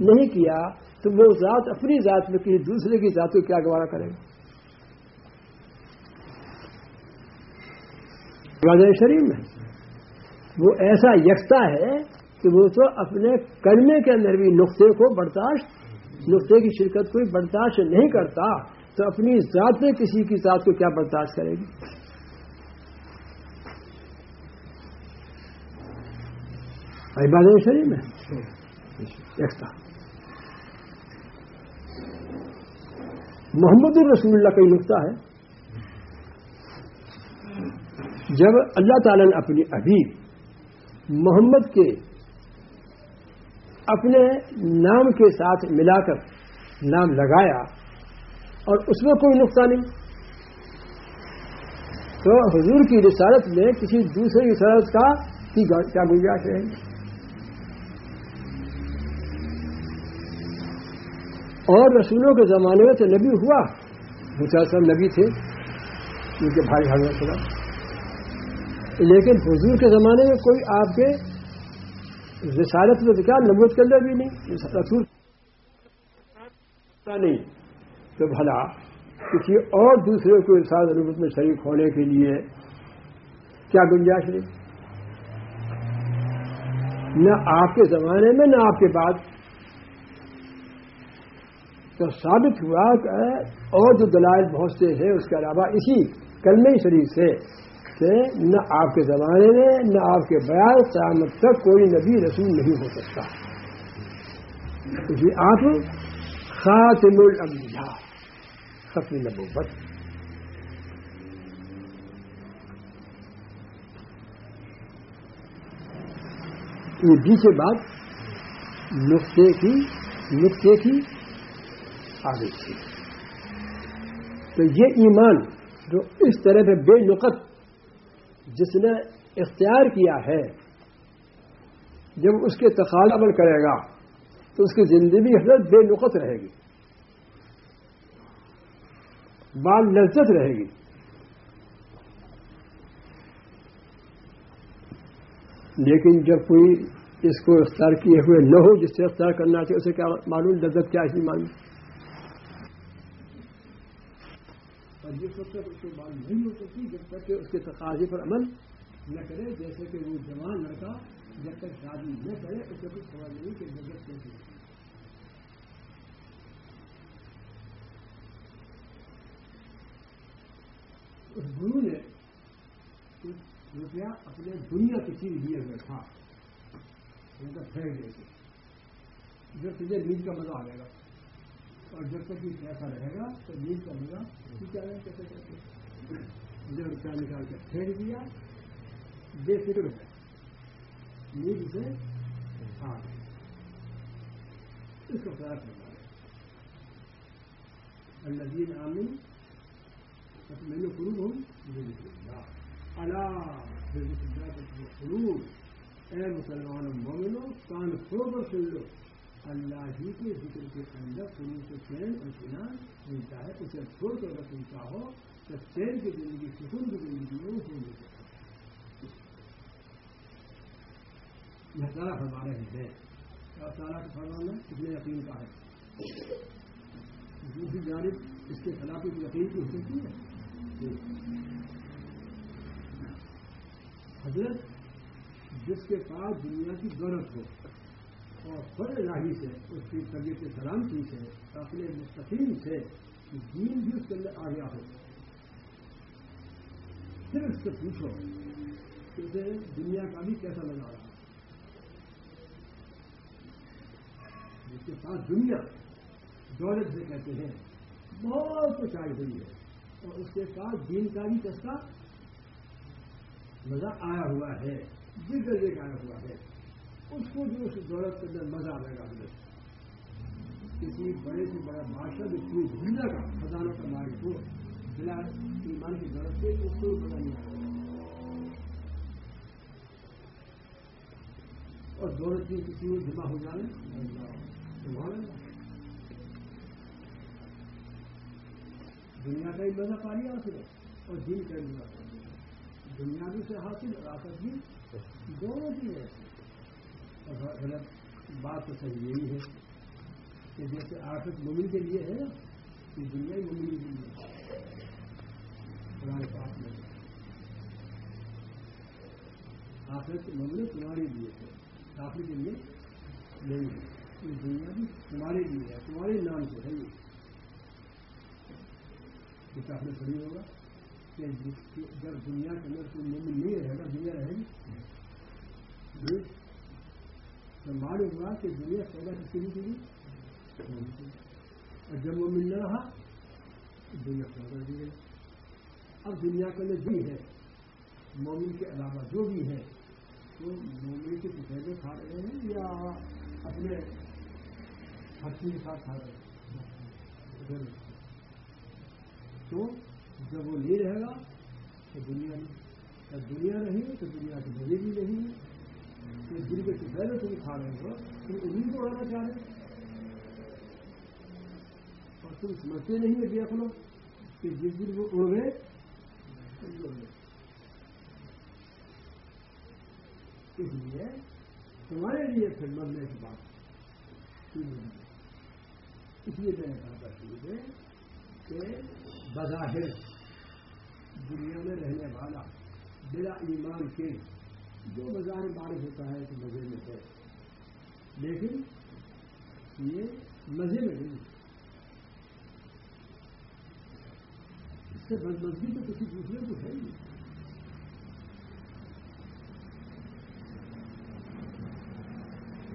نہیں کیا، تو وہ ذات اپنی ذات میں کسی دوسرے کی ذات کو کیا گوارا کرے گا؟ شریف میں؟ وہ ایسا یکتا ہے کہ وہ تو اپنے کرنے کے اندر بھی نقطے کو برداشت، نقطے کی شرکت کوئی برداشت نہیں کرتا، تو اپنی ذات میں کسی کی ذات کو کیا برداشت کرے گی؟ باد شریف میں یکتا۔ محمد الرسول اللہ کا ہی نقطہ ہے۔ جب اللہ تعالیٰ نے اپنی ابھی محمد کے اپنے نام کے ساتھ ملا کر نام لگایا اور اس میں کوئی نقصان نہیں۔ تو حضور کی رسالت میں کسی دوسرے رسالت کا کیا گنجائش ہے اور رسولوں کے زمانے میں تو نبی ہوا۔ صاحب نبی تھے۔ ان کے بھائی حضرت صاحب لیکن حضور کے زمانے میں کوئی آپ کے رسالت میں کیا نبوت کے اندر بھی نہیں، رسول نہیں۔ تو بھلا، کسی اور دوسرے کو ارساد نبوت میں شریک ہونے کے لیے کیا گنجائش نہیں؟ نہ آپ کے زمانے میں، نہ آپ کے بعد۔ تو ثابت ہوا کہ اور جو دلائل بہت سے ہیں، اس کے علاوہ اسی کلمے شریف سے کہ نہ آپ کے زمانے میں، نہ آپ کے بیان قیامت تک کوئی نبی رسول نہیں ہو سکتا۔ کیونکہ آپ خاتم الانبیاء، ختم نبوت۔ یہ پیچھے بات نقطے کی نقطے کی آگے تھی۔ تو یہ ایمان جو اس طرح سے بے نقط جس نے اختیار کیا ہے، جب اس کے تقاضا عمل کرے گا، تو اس کی زندگی حضرت بے نقط رہے گی۔ بال لذت رہے گی۔ لیکن جب کوئی اس کو اختیار کیے ہوئے نہ ہو، جس سے اختیار کرنا چاہیے، اسے کیا معلوم لذت کیا اسی معلوم اور جس وقت تک اس کو معلوم نہیں ہو سکتی جب تک کہ اس کے تقاضے پر عمل نہ کرے، جیسے کہ وہ جوان لڑکا جب تک شادی نہ کرے، اسے کچھ خبر نہیں کہ لذت کیسی اس گرو نے روپیہ اپنے دنیا کی چیز لیے ہوئے تھا۔ ان کا پھینک دے جب تجھے نیند کا مزہ آئے گا۔ اور جب تک یہ پیسہ رہے گا تو نیند کا مزہ کیا رہے کیسے کرتے مجھے روپیہ نکال کے پھینک دیا۔ بے فکر ہے نیند سے آ گئی اس کو خیال کرنا۔ ہے الدین عامن میں نے قروب ہوں۔ اللہ۔ قروب اے مسلمان مومنو کان کان سن لو۔ اللہ ہی کے ذکر کے اندر قلوب کو چین اور اطمینان ملتا ہے اسے چھوڑ کر اگر تم چاہو تو چین کی زندگی، سکون کی زندگی میں ہو نہیں یہ سارا فرما رہے ہیں اور سارا کا فرمانا کتنے یقین کا ہے۔ دوسری جانب اس کے خلاف یقین کی ہو سکتی ہے۔ حضرت، جس کے پاس دنیا کی ضرورت ہو۔ اور خود راہی سے، اس کی طبیعت سلامتی سے، اپنے مستقیم سے دین بھی اس کے اندر آ گیا ہو۔ پھر اس سے پوچھو کہ اسے دنیا کا بھی کیسا لگا رہا جس کے پاس دنیا، دولت سے کہتے ہیں، بہت کچھ آئی ہوئی ہے۔ اور اس کے پاس دین کا بھی چسکا مزہ آیا ہوا ہے جس درجے کا آیا ہوا ہے۔ اس کو جو اس دولت کے اندر مزہ آئے گا ہمیں کسی بڑے سے بڑا بادشاہ جو پوری دنیا کا خزانہ کا مالک ہو بلا ایمان کی ضرورت سے اس کو مزہ نہیں آئے گا اور دولت کی کسی میں جمع ہو جائے دنیا کا ہی مزہ پا لیا اس اور دن کا ہی مزہ پا لیا۔ دنیا بھی سے حاصل، اور آخر بھی دونوں بھی ہے۔ غلط بات تو صحیح یہی ہے کہ جیسے آخر ممن کے لیے ہے نا، کہ دنیا ہی ممن کے لیے ہمارے پاس میں۔ آخر ممن تمہارے لیے ہے۔ آخر کے لیے نہیں ہے۔ یہ دنیا بھی تمہارے لیے ہے، تمہارے نام سے ہے یہ۔ کتاب میں صحیح ہوگا کہ جب دنیا کے اندر کوئی مومن نہیں رہے گا، دنیا رہے گی۔ معلوم ہوا کہ دنیا پیدا کسی نہیں کی اور جب وہ مل رہا، تو دنیا پیدا دی گئی۔ اب دنیا کے اندر بھی ہے، مومن کے علاوہ جو بھی ہے تو مومن کے پہلے کھا رہے ہیں یا اپنے ہتھی کے ساتھ کھا رہے ہیں۔ تو جب وہ نہیں رہے گا، تو دنیا نہیں جب دنیا نہیں تو دنیا کی مزے بھی نہیں تو دن کے پہلے تم کھا رہے ہو تم انہیں کو اڑانا چاہ رہے اور تم سمجھتے نہیں ہے دیکھ لو کہ جس دن وہ اڑ گئے اس لیے تمہارے لیے پھر مرنے کی بات اس لیے میں نے کہا تھا کہ بظاہر دنیا میں رہنے والا بلا ایمان کے جو بظاہر بارش ہوتا ہے تو مزے میں ہے۔ لیکن یہ مزے میں نہیں۔ اس سے بدمزگی تو کسی دوسرے کو ہے ہی نہیں۔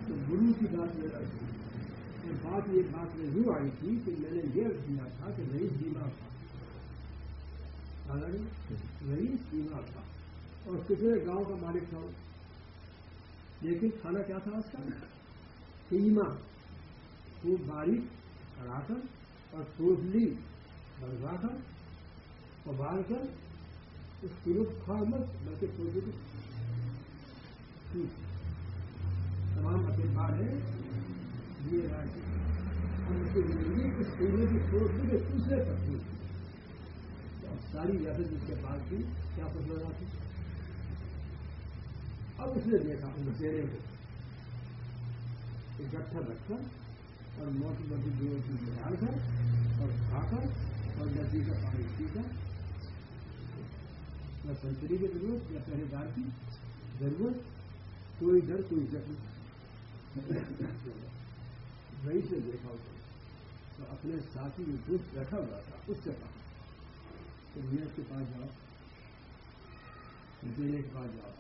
تو گرو کی بات میں بات یہ بات میں یوں آئی تھی کہ میں نے یہ کیا تھا کہ رئیس بیمار تھا رئیس بیمار تھا اور کتنے گاؤں کا مالک تھا لیکن کھانا کیا تھا اس کا؟ قیمہ۔ خوب باریک کرا کر اور ٹوٹلی بڑھوا کر ابال کر اس کلو کھا مت بلکہ ٹوٹلی تمام اپنے بار ہے یہ راجی ہم اس کی زندگی اس سونے کی سوچ بھی دوسرے پتی ساری ریاست جس کے پاس تھی کیا پسند تھی اب اس نے دیکھا ان چہرے کو اکٹھا رکھ کر اور موت بڑی دور کی ڈال کر اور کھا کر اور ندی کا پانی پی کر۔ نہ سنتری کی ضرورت، نہ پہلے دار کی ضرورت، کوئی ڈر، کوئی زخم وہی سے دیکھا ہوتا تو اپنے ساتھی جو دودھ رکھا ہوا تھا، اس سے کہا۔ تو میں اس کے پاس جاؤ۔ دینے کے پاس جاؤ۔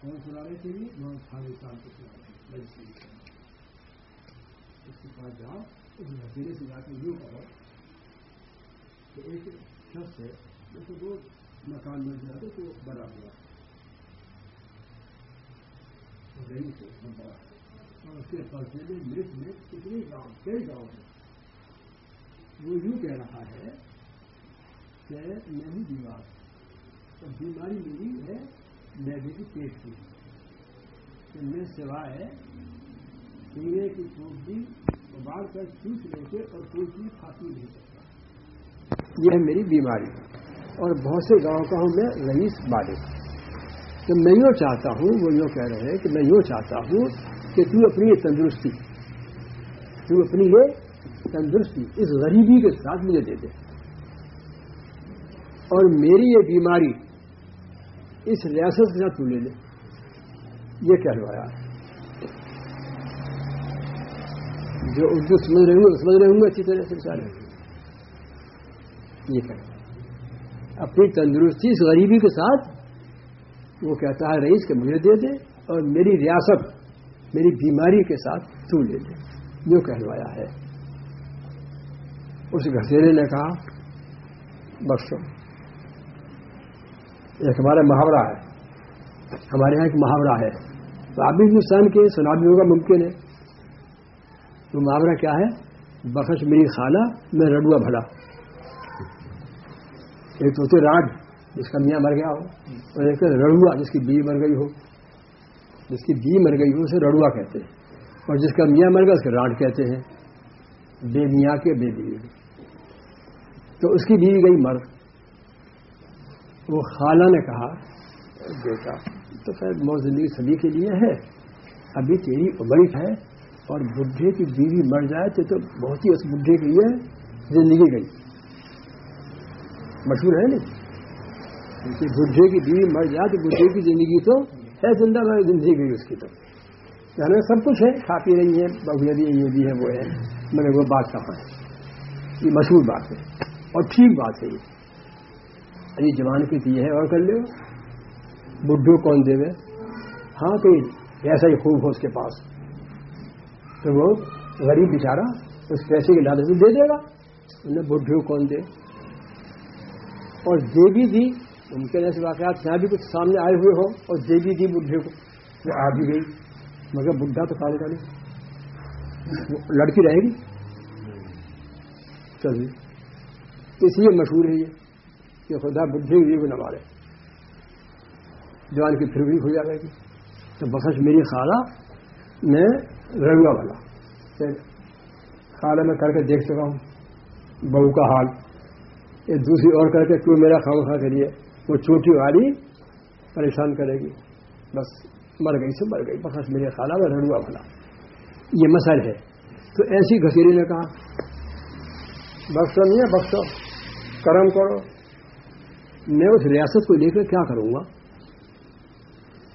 کون سنا رہے تھے وہاں کھانے سال کو سنا اس کے پاس جاؤ اس نتیجے سے جا کے یوں کہو کہ ایک شخص ہے جیسے وہ مکان بن جاتے تو بڑا ہوا رہی سے بڑا اور اس کے قبضے میں ملک میں کتنے گاؤں کئی گاؤں ہیں وہ یوں کہہ رہا ہے کہ میں ہی بیمار تو بیماری میری ہے میں بھی پیٹ کی۔ کہ میں سوائے پینے کی بھی ابال کر چوس لے کے اور کوئی چیز کھاتی نہیں سکتا یہ ہے میری بیماری۔ اور بہت سے گاؤں کا ہوں میں رئیس مالک۔ تو میں یوں چاہتا ہوں، وہ یوں کہہ رہے ہیں کہ میں یوں چاہتا ہوں کہ تو اپنی یہ تندرستی، تو اپنی یہ تندرستی اس غریبی کے ساتھ مجھے دے دے۔ اور میری یہ بیماری اس ریاست کے ساتھ تو لے لے۔ یہ کہلوایا جو اردو سمجھ رہے ہوں گے سمجھ رہے ہوں گے، اچھی طرح سے سارے یہ کہ اپنی تندرستی اس غریبی کے ساتھ، وہ کہتا ہے، رئیس کہ مجھے دے دے اور میری ریاست، میری بیماری کے ساتھ تو لے لے۔ جو کہلوایا ہے؟ اس گھسیرے نے کہا، بخشو۔ ایک ہمارا محاورہ ہے۔ ہمارے یہاں ایک محاورہ ہے۔ تو آپ بھی ہندوستان کے سنا بھی ہوگا، ممکن ہے۔ تو محاورہ کیا ہے؟ بخش میری خالہ، میں رڈوا بھلا۔ ایک تو ہوتے راڈ جس کا میاں مر گیا ہو، اور ایک رڑوا، جس کی بیوی مر گئی ہو۔ جس کی بیوی مر گئی ہو، اسے رڑوا کہتے ہیں۔ اور جس کا میاں مر گیا اس کے راڈ کہتے ہیں۔ بے میاں کے بے بیوی۔ تو اس کی بیوی گئی مر وہ خالہ نے کہا بیٹا تو خیر موت زندگی سبھی کے لیے ہے ابھی تیری عمر ہے اور بڈھے کی بیوی مر جائے تو تو بہت ہی اس بڈھے کے لیے زندگی گئی۔ مشہور ہے نہیں؟ بڈھے کی بیوی مر جائے تو بڈھے کی زندگی تو ہے زندہ میں زندگی گئی اس کی تو۔ یعنی سب کچھ ہے کھا پی رہی ہے بہو بھی یہ بھی ہے وہ ہے میں نے وہ بات کہاں ہے یہ مشہور بات ہے اور ٹھیک بات ہے یہ۔ ارے جوان کی تو ہے، اور کر لو۔ بڈھو کون دے گے ہاں کوئی ایسا ہی خوب ہو اس کے پاس۔ تو وہ غریب بیچارہ اس پیسے کی لالچ دے دے گا۔ انہیں بڈھو کون دے۔ اور دے بھی دی ممکن ایسے واقعات یہاں بھی کچھ سامنے آئے ہوئے ہو اور دے بھی دی جی بڈھے کو وہ آ بھی گئی۔ مگر بڈھا تو کھا لے لڑکی رہے گی؟ چلیے۔ اس لیے مشہور ہے یہ۔ کہ خدا بڈھے ہوئی کو نہ مارے جوان کی پھر بھی کھل جائے گی۔ تو بخش میری خالہ میں رنگا والا۔ خالہ میں کر کے دیکھ چکا ہوں۔ بہو کا حال۔ یہ دوسری اور کر کے کیوں میرا خام خواہ کریے۔ وہ چوٹی والی پریشان کرے گی۔ بس مر گئی سے مر گئی۔ بخش میرے خالہ میں رڑوا بھلا یہ مسئلہ ہے۔ تو ایسی گھسیری نے کہا، بخشو نہیں ہے، بخشو۔ کرم کرو۔ میں اس ریاست کو لے کر کیا کروں گا؟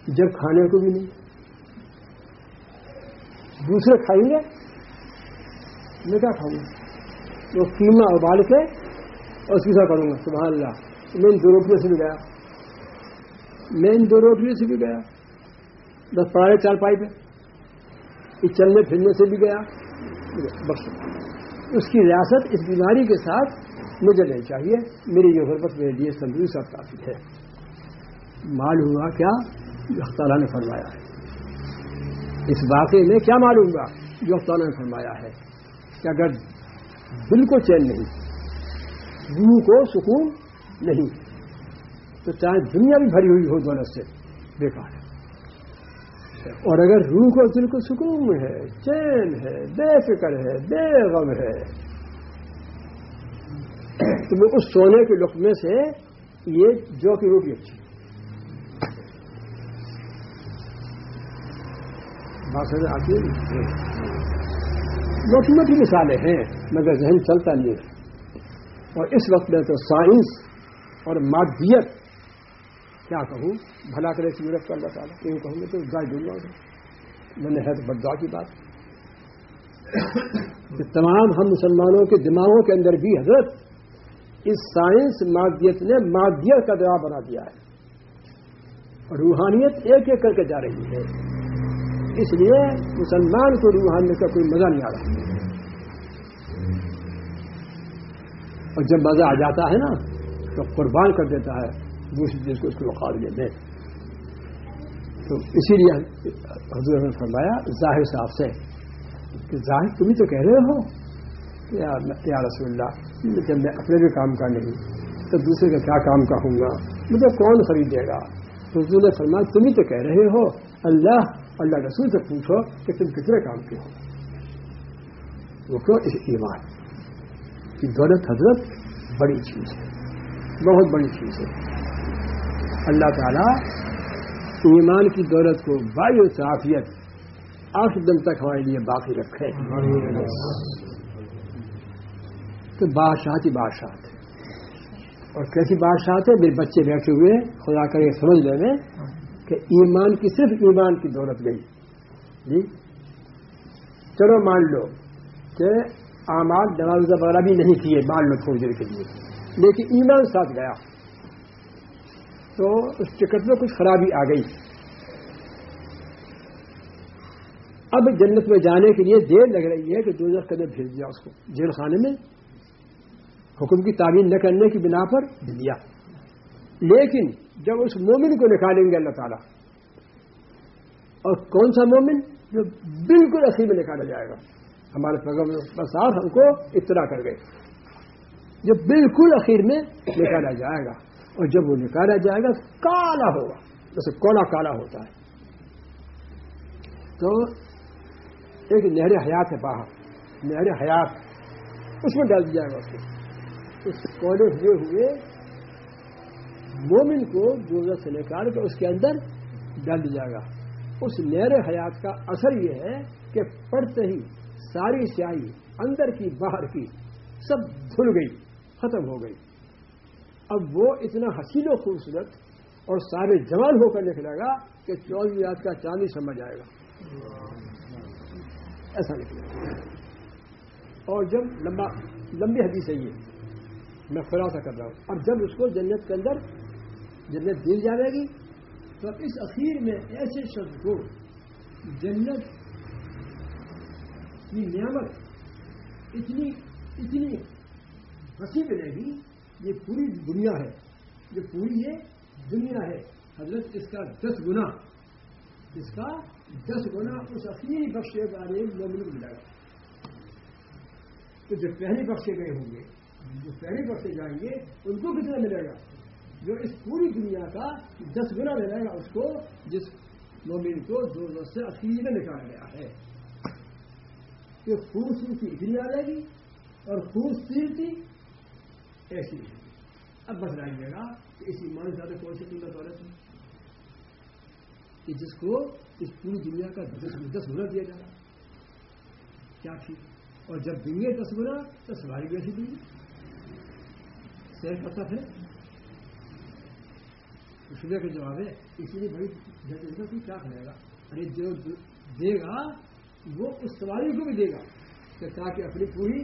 جب کھانے کو بھی نہیں۔ دوسرے کھائیں گے؟ میں کیا کھاؤں گا؟ وہ قیمہ ابال کے اور اس کی کروں گا، سبحان اللہ۔ میں ان دو روپیوں سے بھی گیا۔ میں ان دو روپیوں سے بھی گیا۔ دس پڑھائے چار پائی پہ۔ چلنے پھرنے سے بھی گیا۔ بخش اس کی ریاست اس بیماری کے ساتھ مجھے نہیں چاہیے۔ میری یہ غربت میرے لیے سندوی سب کافی ہے۔ مال ہوا کیا؟ جو تعالیٰ نے فرمایا ہے۔ اس واقعے میں کیا معلوم گا جو تعالیٰ نے فرمایا ہے۔ کہ اگر دل کو چین نہیں، روح کو سکون نہیں، تو چاہے دنیا بھی بھری ہوئی ہو دولت سے، بیکار ہے۔ اور اگر روح اور دل کو سکون ہے، چین ہے، بے فکر ہے، بے غم ہے تو وہ اس سونے کے لقمے سے یہ جو کی روٹی اچھی آتی ہے؟ موٹی موٹی مثالیں ہیں، مگر ذہن چلتا نہیں ہے۔ اور اس وقت میں تو سائنس اور مادیت، کیا کہوں؟ بھلا کرے سورت کا اللہ تعالیٰ یوں کہوں؟ گے تو گائے دوں گا میں نے ہے تو بدوا کی بات۔ تمام ہم مسلمانوں کے دماغوں کے اندر بھی حضرت اس سائنس مادیت نے مادیت کا دعا بنا دیا ہے۔ اور روحانیت ایک ایک کر کے جا رہی ہے۔ اس لیے مسلمان کو روحانیت کا کوئی مزہ نہیں آ رہا۔ اور جب مزہ آ جاتا ہے نا، تو قربان کر دیتا ہے۔ دوسری چیز کو اس کو مقابلے میں۔ تو اسی لیے حضور نے فرمایا، ظاہر صاحب سے کہ، ظاہر تم ہی تو کہہ رہے ہو یا رسول اللہ جب میں اپنے بھی کام کا نہیں، تو دوسرے کا کیا کام کا ہوں گا؟ مجھے کون خریدے گا؟ حضور نے فرمایا، تم ہی تو کہہ رہے ہو، اللہ اللہ رسول سے پوچھو کہ تم کتنے کام کے ہو۔ وہ کیوں؟ ایمان کی دولت حضرت بڑی چیز ہے، بہت بڑی چیز ہے۔ اللہ تعالیٰ ایمان کی دولت کو بائی صافیت آٹھ دن تک ہمارے لیے باقی رکھے۔ تو بادشاہ کی بادشاہ ہے۔ اور کیسی بادشاہ ہے؟ میرے بچے بیٹھے ہوئے خدا کر یہ سمجھ لے کہ ایمان کی صرف ایمان کی دولت گئی جی؟ چلو مان لو کہ آماد نواز وغیرہ بھی نہیں کیے مان لو تھوڑی دیر کے لیے۔ لیکن ایمان ساتھ گیا۔ تو اس ٹکٹ میں کچھ خرابی آ گئی۔ اب جنت میں جانے کے لیے دیر لگ رہی ہے کہ دو ہزار قدم بھیج دیا اس کو۔ جیل خانے میں حکم کی تعمیر نہ کرنے کی بنا پر دیا۔ لیکن جب اس مومن کو نکالیں گے اللہ تعالیٰ، اور کون سا مومن؟ جو بالکل اصل میں نکالا جائے گا۔ ہمارے پیغام بسات ہم کو اطلاع کر گئے۔ جو بالکل اخیر میں نکالا جائے گا۔ اور جب وہ نکالا جائے گا، کالا ہوگا۔ جیسے کولا کالا ہوتا ہے۔ تو ایک نہر حیات ہے باہر۔ نہر حیات، اس میں ڈال دیا جائے گا اس کو اس کولے ہوئے ہوئے مومن کو جو سے نکال کر اس کے اندر ڈال دیا جائے گا۔ اس نہر حیات کا اثر یہ ہے کہ پڑتے ہی ساری سیاہی اندر کی باہر کی سب دھل گئی، ختم ہو گئی۔ اب وہ اتنا حسین و خوبصورت اور سارے جوان ہو کر نکلے گا کہ چودہ یاد کا چاندی سمجھ آئے گا۔ ایسا نکلے گا۔ اور جب لمبا لمبی حدیث ہے یہ۔ میں خلاصہ کر رہا ہوں۔ اب جب اس کو جنت کے اندر جنت دی جائے گی، تو اس اخیر میں ایسے شخص کو جنت کی نعمت اتنی اتنی ہنسی ملے گی، یہ پوری دنیا ہے۔ یہ پوری یہ دنیا ہے۔ حضرت اس کا دس گنا اس کا دس گنا اس اخیری بخشے والے مومن کو ملا۔ گا تو جو پہلے بخشے گئے ہوں گے جو پہلے بخشے جائیں گے، ان کو کتنا ملے گا؟ جو اس پوری دنیا کا دس گنا ملے گا، اس کو جس مومن کو دو دس سے اخیری میں نکالا گیا ہے۔ کہ خوبصورتی اتنی آ جائے گی اور خوبصورتی ایسی ہے اب بتلائیے گا کہ اس ایمان زیادہ کون سی قیمت والا تھی؟ کہ جس کو اس پوری دنیا کا دس گنا دیا جائے کیا ٹھیک اور جب دیں گے دس گنا، تو سواری بھی ایسی دیں گے سیر کرتا پھر صبح کا جواب ہے اسی لیے بھائی، جب کیا کرے گا ارے جو دے گا، وہ اس سواری کو بھی دے گا کہ تاکہ اپنی پوری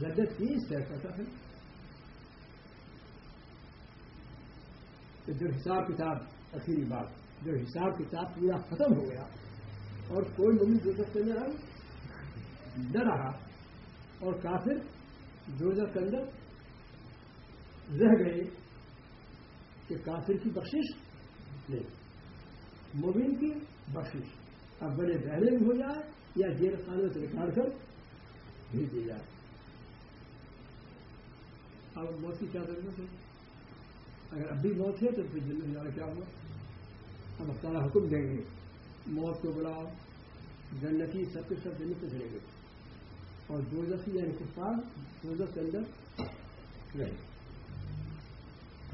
جدت کی سیر کرتا پھر جو حساب کتاب، اخیری بات، جو حساب کتاب پورا ختم ہو گیا اور کوئی ممی دو سکتے میں رہا، نہ رہا اور کافر دو کے اندر رہ گئے کہ کافر کی بخشش نہیں۔ مبین کی بخشش۔ اب بڑے بہرے بھی ہو جائے یا جیل خانے سے نکال کر بھیج دی جائے۔ اب موسی کیا ضرورت ہے؟ اگر اب بھی موت ہے تو پھر جلد جانا کیا ہوا اب تعالیٰ حکم دیں گے۔ موت کو بلاؤ جنتی سب کے سب جنت چلے گئے۔ اور دو دفی یعنی کفار دو دس کے اندر رہے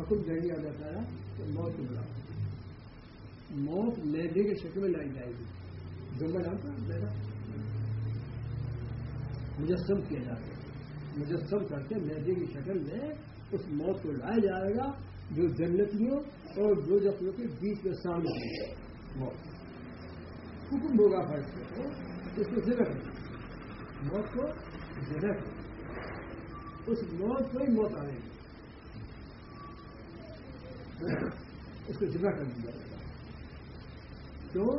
حکم جہی آ جاتا ہے تو موت کو بلاؤ موت میدے کے شکل میں لائی جائے گی۔ جو میں جانتا ہوں میرا مجسم کیا جاتا ہے۔ مجسم کر کے میدے کی شکل میں اس موت کو لایا جائے گا، جو جنتیوں اور دو جفلوں کے بیچ میں سامنے موت۔ حکم ہوگا فرض کو، اس کو ذکر موت کو ذکر۔ اس موت کو ہی موت آئے گی۔ اس کو ذکر کر دیا جائے گا۔ تو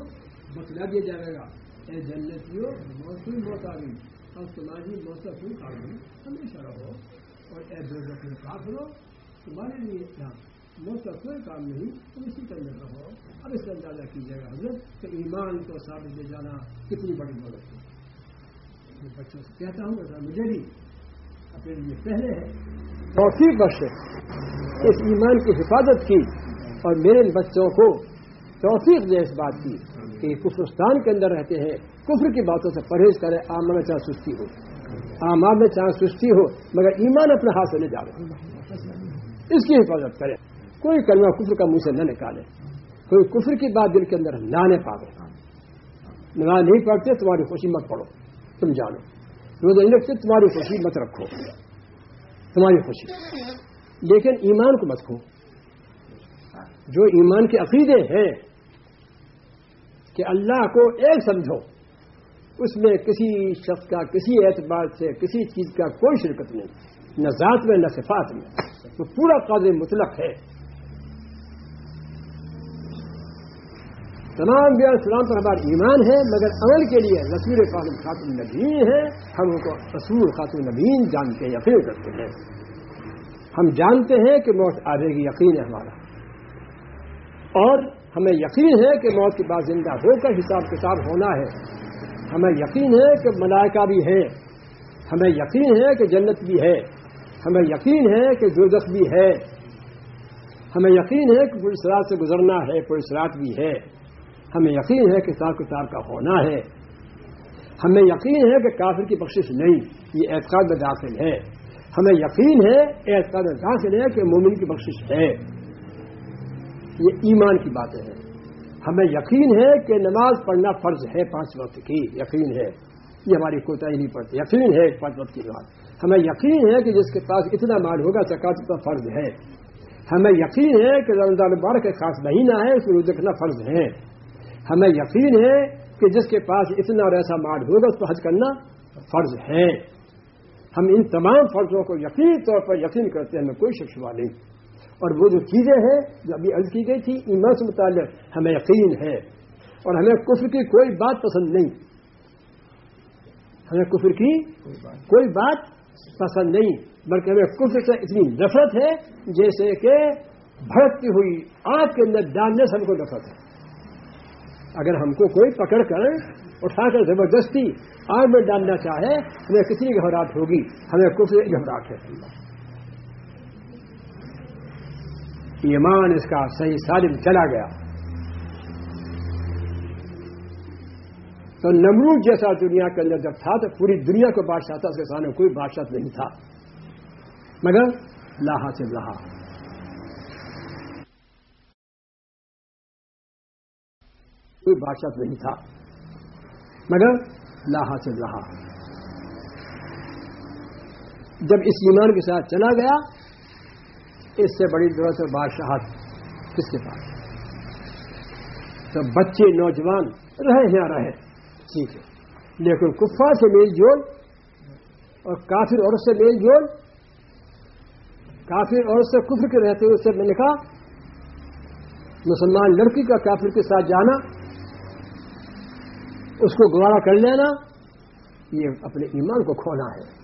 بتلا دیا جائے گا، اے جنتیوں موت کو ہی موت آ گئی اور تمہاری موت کا کام نہیں ہمیشہ رہو۔ اور اے دو جفل کاف لو تمہارے لیے اسلام موت کا کوئی کام نہیں، تم اسی کے اندر رہو۔ اب اس کا اندازہ کیجیے گا حضرت کہ ایمان کو ثابت دے جانا کتنی بڑی مدد ہے۔ میں بچوں سے کہتا ہوں ایسا مجھے بھی اپنے لیے پہلے ہے توفیق بخش اس ایمان کی حفاظت کی اور میرے بچوں کو توفیق دے اس بات کی کہ کفرستان کے اندر رہتے ہیں، کفر کی باتوں سے پرہیز کرے آم میں چاہے سستی ہو آماد میں چاہے سستی ہو، مگر ایمان اپنے ہاتھ سے نہیں جا رہے اس کی حفاظت کرے کوئی کلمہ کفر کا منہ سے نہ نکالے۔ کوئی کفر کی بات دل کے اندر لانے پاگے نماز نہیں پڑھتے تمہاری خوشی مت پڑھو تم جانو۔ روزہ نہیں رکھتے، تمہاری خوشی مت رکھو۔ تمہاری خوشی۔ لیکن ایمان کو مت کھو۔ جو ایمان کے عقیدے ہیں کہ اللہ کو ایک سمجھو، اس میں کسی شخص کا، کسی اعتبار سے، کسی چیز کا کوئی شرکت نہیں، نہ ذات میں، نہ صفات میں۔ تو پورا قادر مطلق ہے۔ تمام بیا اسلام پر ہمارا ایمان ہے، مگر عمل کے لیے رسول خاتم خاتم نبین ہے ہم ان کو رسول خاتم نبین جانتے ہیں یقین کرتے ہیں۔ ہم جانتے ہیں کہ موت آنے کی یقین ہے ہمارا۔ اور ہمیں یقین ہے کہ موت کے بعد زندہ ہو کر حساب کتاب ہونا ہے۔ ہمیں یقین ہے کہ ملائکہ بھی ہے ہمیں یقین ہے کہ جنت بھی ہے۔ ہمیں یقین ہے کہ جوزخ بھی ہے۔ ہمیں یقین ہے کہ پولیس رات سے گزرنا ہے پولیس رات بھی ہے۔ ہمیں یقین ہے کہ حساب کتاب کا ہونا ہے۔ ہمیں یقین ہے کہ کافر کی بخشش نہیں، یہ اعتقاد میں داخل ہے۔ ہمیں یقین ہے، اعتقاد میں داخل ہے کہ مومن کی بخشش ہے۔ یہ ایمان کی باتیں ہیں۔ ہمیں یقین ہے کہ نماز پڑھنا فرض ہے پانچ وقت کی۔ یقین ہے۔ یہ ہماری کوتا ہی نہیں پڑتی۔ یقین ہے پانچ وقت کی نماز۔ ہمیں یقین ہے کہ جس کے پاس اتنا مال ہوگا سکاط کا فرض ہے۔ ہمیں یقین ہے کہ رمضان مبارک کا خاص مہینہ ہے، اس کو دیکھنا فرض ہے۔ ہمیں یقین ہے کہ جس کے پاس اتنا اور ایسا مال ہوگا، اس کو حج کرنا فرض ہے۔ ہم ان تمام فرضوں کو یقینی طور پر یقین کرتے ہیں، ہمیں کوئی شخصوا نہیں۔ اور وہ جو چیزیں ہیں، جو ابھی عرض کی گئی تھی، ایمان سے متعلق ہمیں یقین ہے۔ اور ہمیں کفر کی کوئی بات پسند نہیں۔ ہمیں کفر کی کوئی بات پسند نہیں، بلکہ ہمیں کفر سے اتنی نفرت ہے جیسے کہ بھڑکتی ہوئی آگ کے اندر ڈالنے سے ہم کو نفرت ہے۔ اگر ہم کو کوئی پکڑ کر اٹھا کر زبردستی آگ میں ڈالنا چاہے، ہمیں کتنی گھبراہٹ ہوگی۔ ہمیں کچھ گھبراہٹ ہے۔ ایمان اس کا صحیح سالم چلا گیا۔ تو نمرود جیسا دنیا کے اندر جب تھا تو پوری دنیا کو بادشاہ تھا اس کے سامنے کوئی بادشاہ نہیں تھا۔ مگر لاہا سے لاہا۔ کوئی بادشاہ نہیں تھا۔ مگر لاہا سے رہا۔ جب اس ایمان کے ساتھ چلا گیا، اس سے بڑی ضرورت ہے بادشاہت کس کے پاس؟ تو بچے نوجوان رہے ہیں رہے؟ ٹھیک ہے۔ لیکن کفا سے میل جول اور کافر عورت سے میل جول، کافر عورت سے کفر کے رہتے ہوئے اس سے میں نے کہا، مسلمان لڑکی کا کافر کے ساتھ جانا اس کو گوارا کر لینا۔ یہ اپنے ایمان کو کھونا ہے۔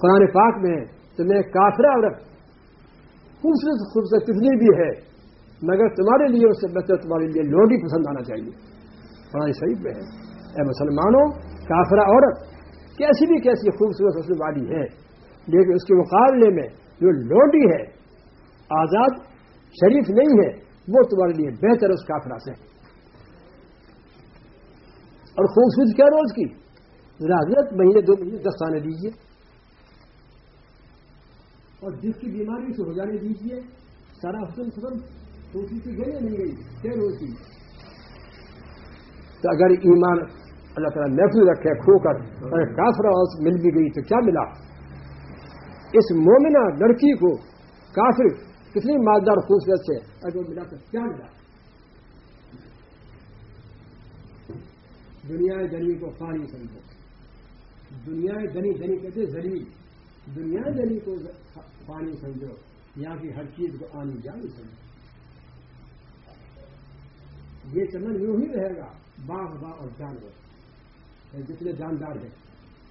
قرآن پاک میں تمہیں کافرا عورت خوبصورت خوبصورت کتنی بھی ہے، مگر تمہارے لیے اس سے بہتر تمہارے لیے لوگ ہی پسند آنا چاہیے۔ قرآن شریف میں ہے۔ اے مسلمانوں کافرا عورت کیسی بھی کیسی خوبصورت حسن والی ہے، لیکن اس کے مقابلے میں جو لوڈی ہے، آزاد شریف نہیں ہے۔ وہ تمہارے لیے بہتر اس کافرا سے اور خوبصورت کیا روز کی؟ راجت مہینے دو مہینے دس آنے دیجیے اور جس کی بیماری سے ہو جانے دیجیے سارا حسن ختم خوبصورتی گئی نہیں گئی؟ کیا روز کی؟ تو اگر ایمان اللہ تعالیٰ محفوظ رکھے، کھو کر اگر کافرا مل بھی گئی تو کیا ملا؟ اس مومنہ لڑکی کو کافر کتنی مالدار خوبصورت سے؟ اگر ملا تو کیا ملا؟ دنیا دنی کو پانی سمجھو۔ دنیا دنی دنی کہتے زلیل دنیا دنی کو پانی سمجھو۔ یہاں کی ہر چیز کو آنی جانی سمجھو۔ یہ چمن یوں ہی رہے گا، باغ باغ اور جانور۔ جتنے جاندار ہیں۔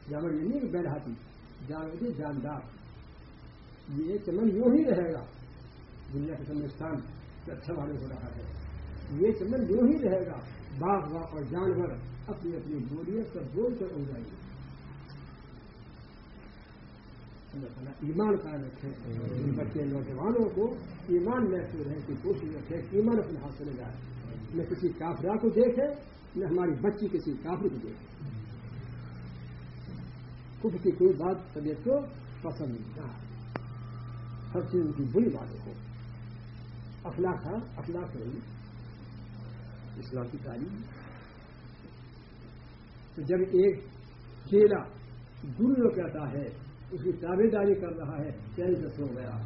جانور یہ نہیں بیل ہاتھی، جانور جاندار۔ یہ چمن یوں ہی رہے گا۔ دنیا کے سمجھستان اچھا والے ہو رہا ہے۔ یہ چمن یوں ہی رہے گا۔ باغ باغ اور جانور اپنی اپنی بولیت سب بول کر اڑ جائیں گے۔ ایمان قائم رکھے۔ ان بچے نوجوانوں کو ایمان محسوس رہنے کی کوشش رکھے ایمان اپنے ہاتھ سے لے جائے۔ نہ کسی کافرا کو دیکھے نہ ہماری بچی کسی کافر کو دیکھے۔ خود کی کوئی بات طبیعت کو پسند نہ ہر چیز کی بری باتوں کو ہاں، اخلاق ہے اخلاق رہی اسلام کی تعلیم۔ تو جب ایک چیلا گرو کہتا ہے، اس کی تابے داری کر رہا ہے چین سے سو گیا۔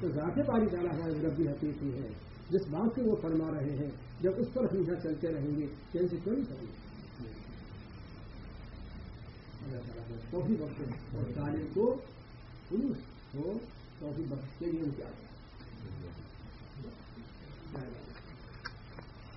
تو ذات پاری ڈالا ہوا ربی حقیقی ہے۔ جس بات کو وہ فرما رہے ہیں، جب اس پر ہمیشہ چلتے رہیں گے چین سے کیوں نہیں گے توفی بخشے اور تعلیم کو پولیس ہو توفی بخش کے لیے کیا ہاں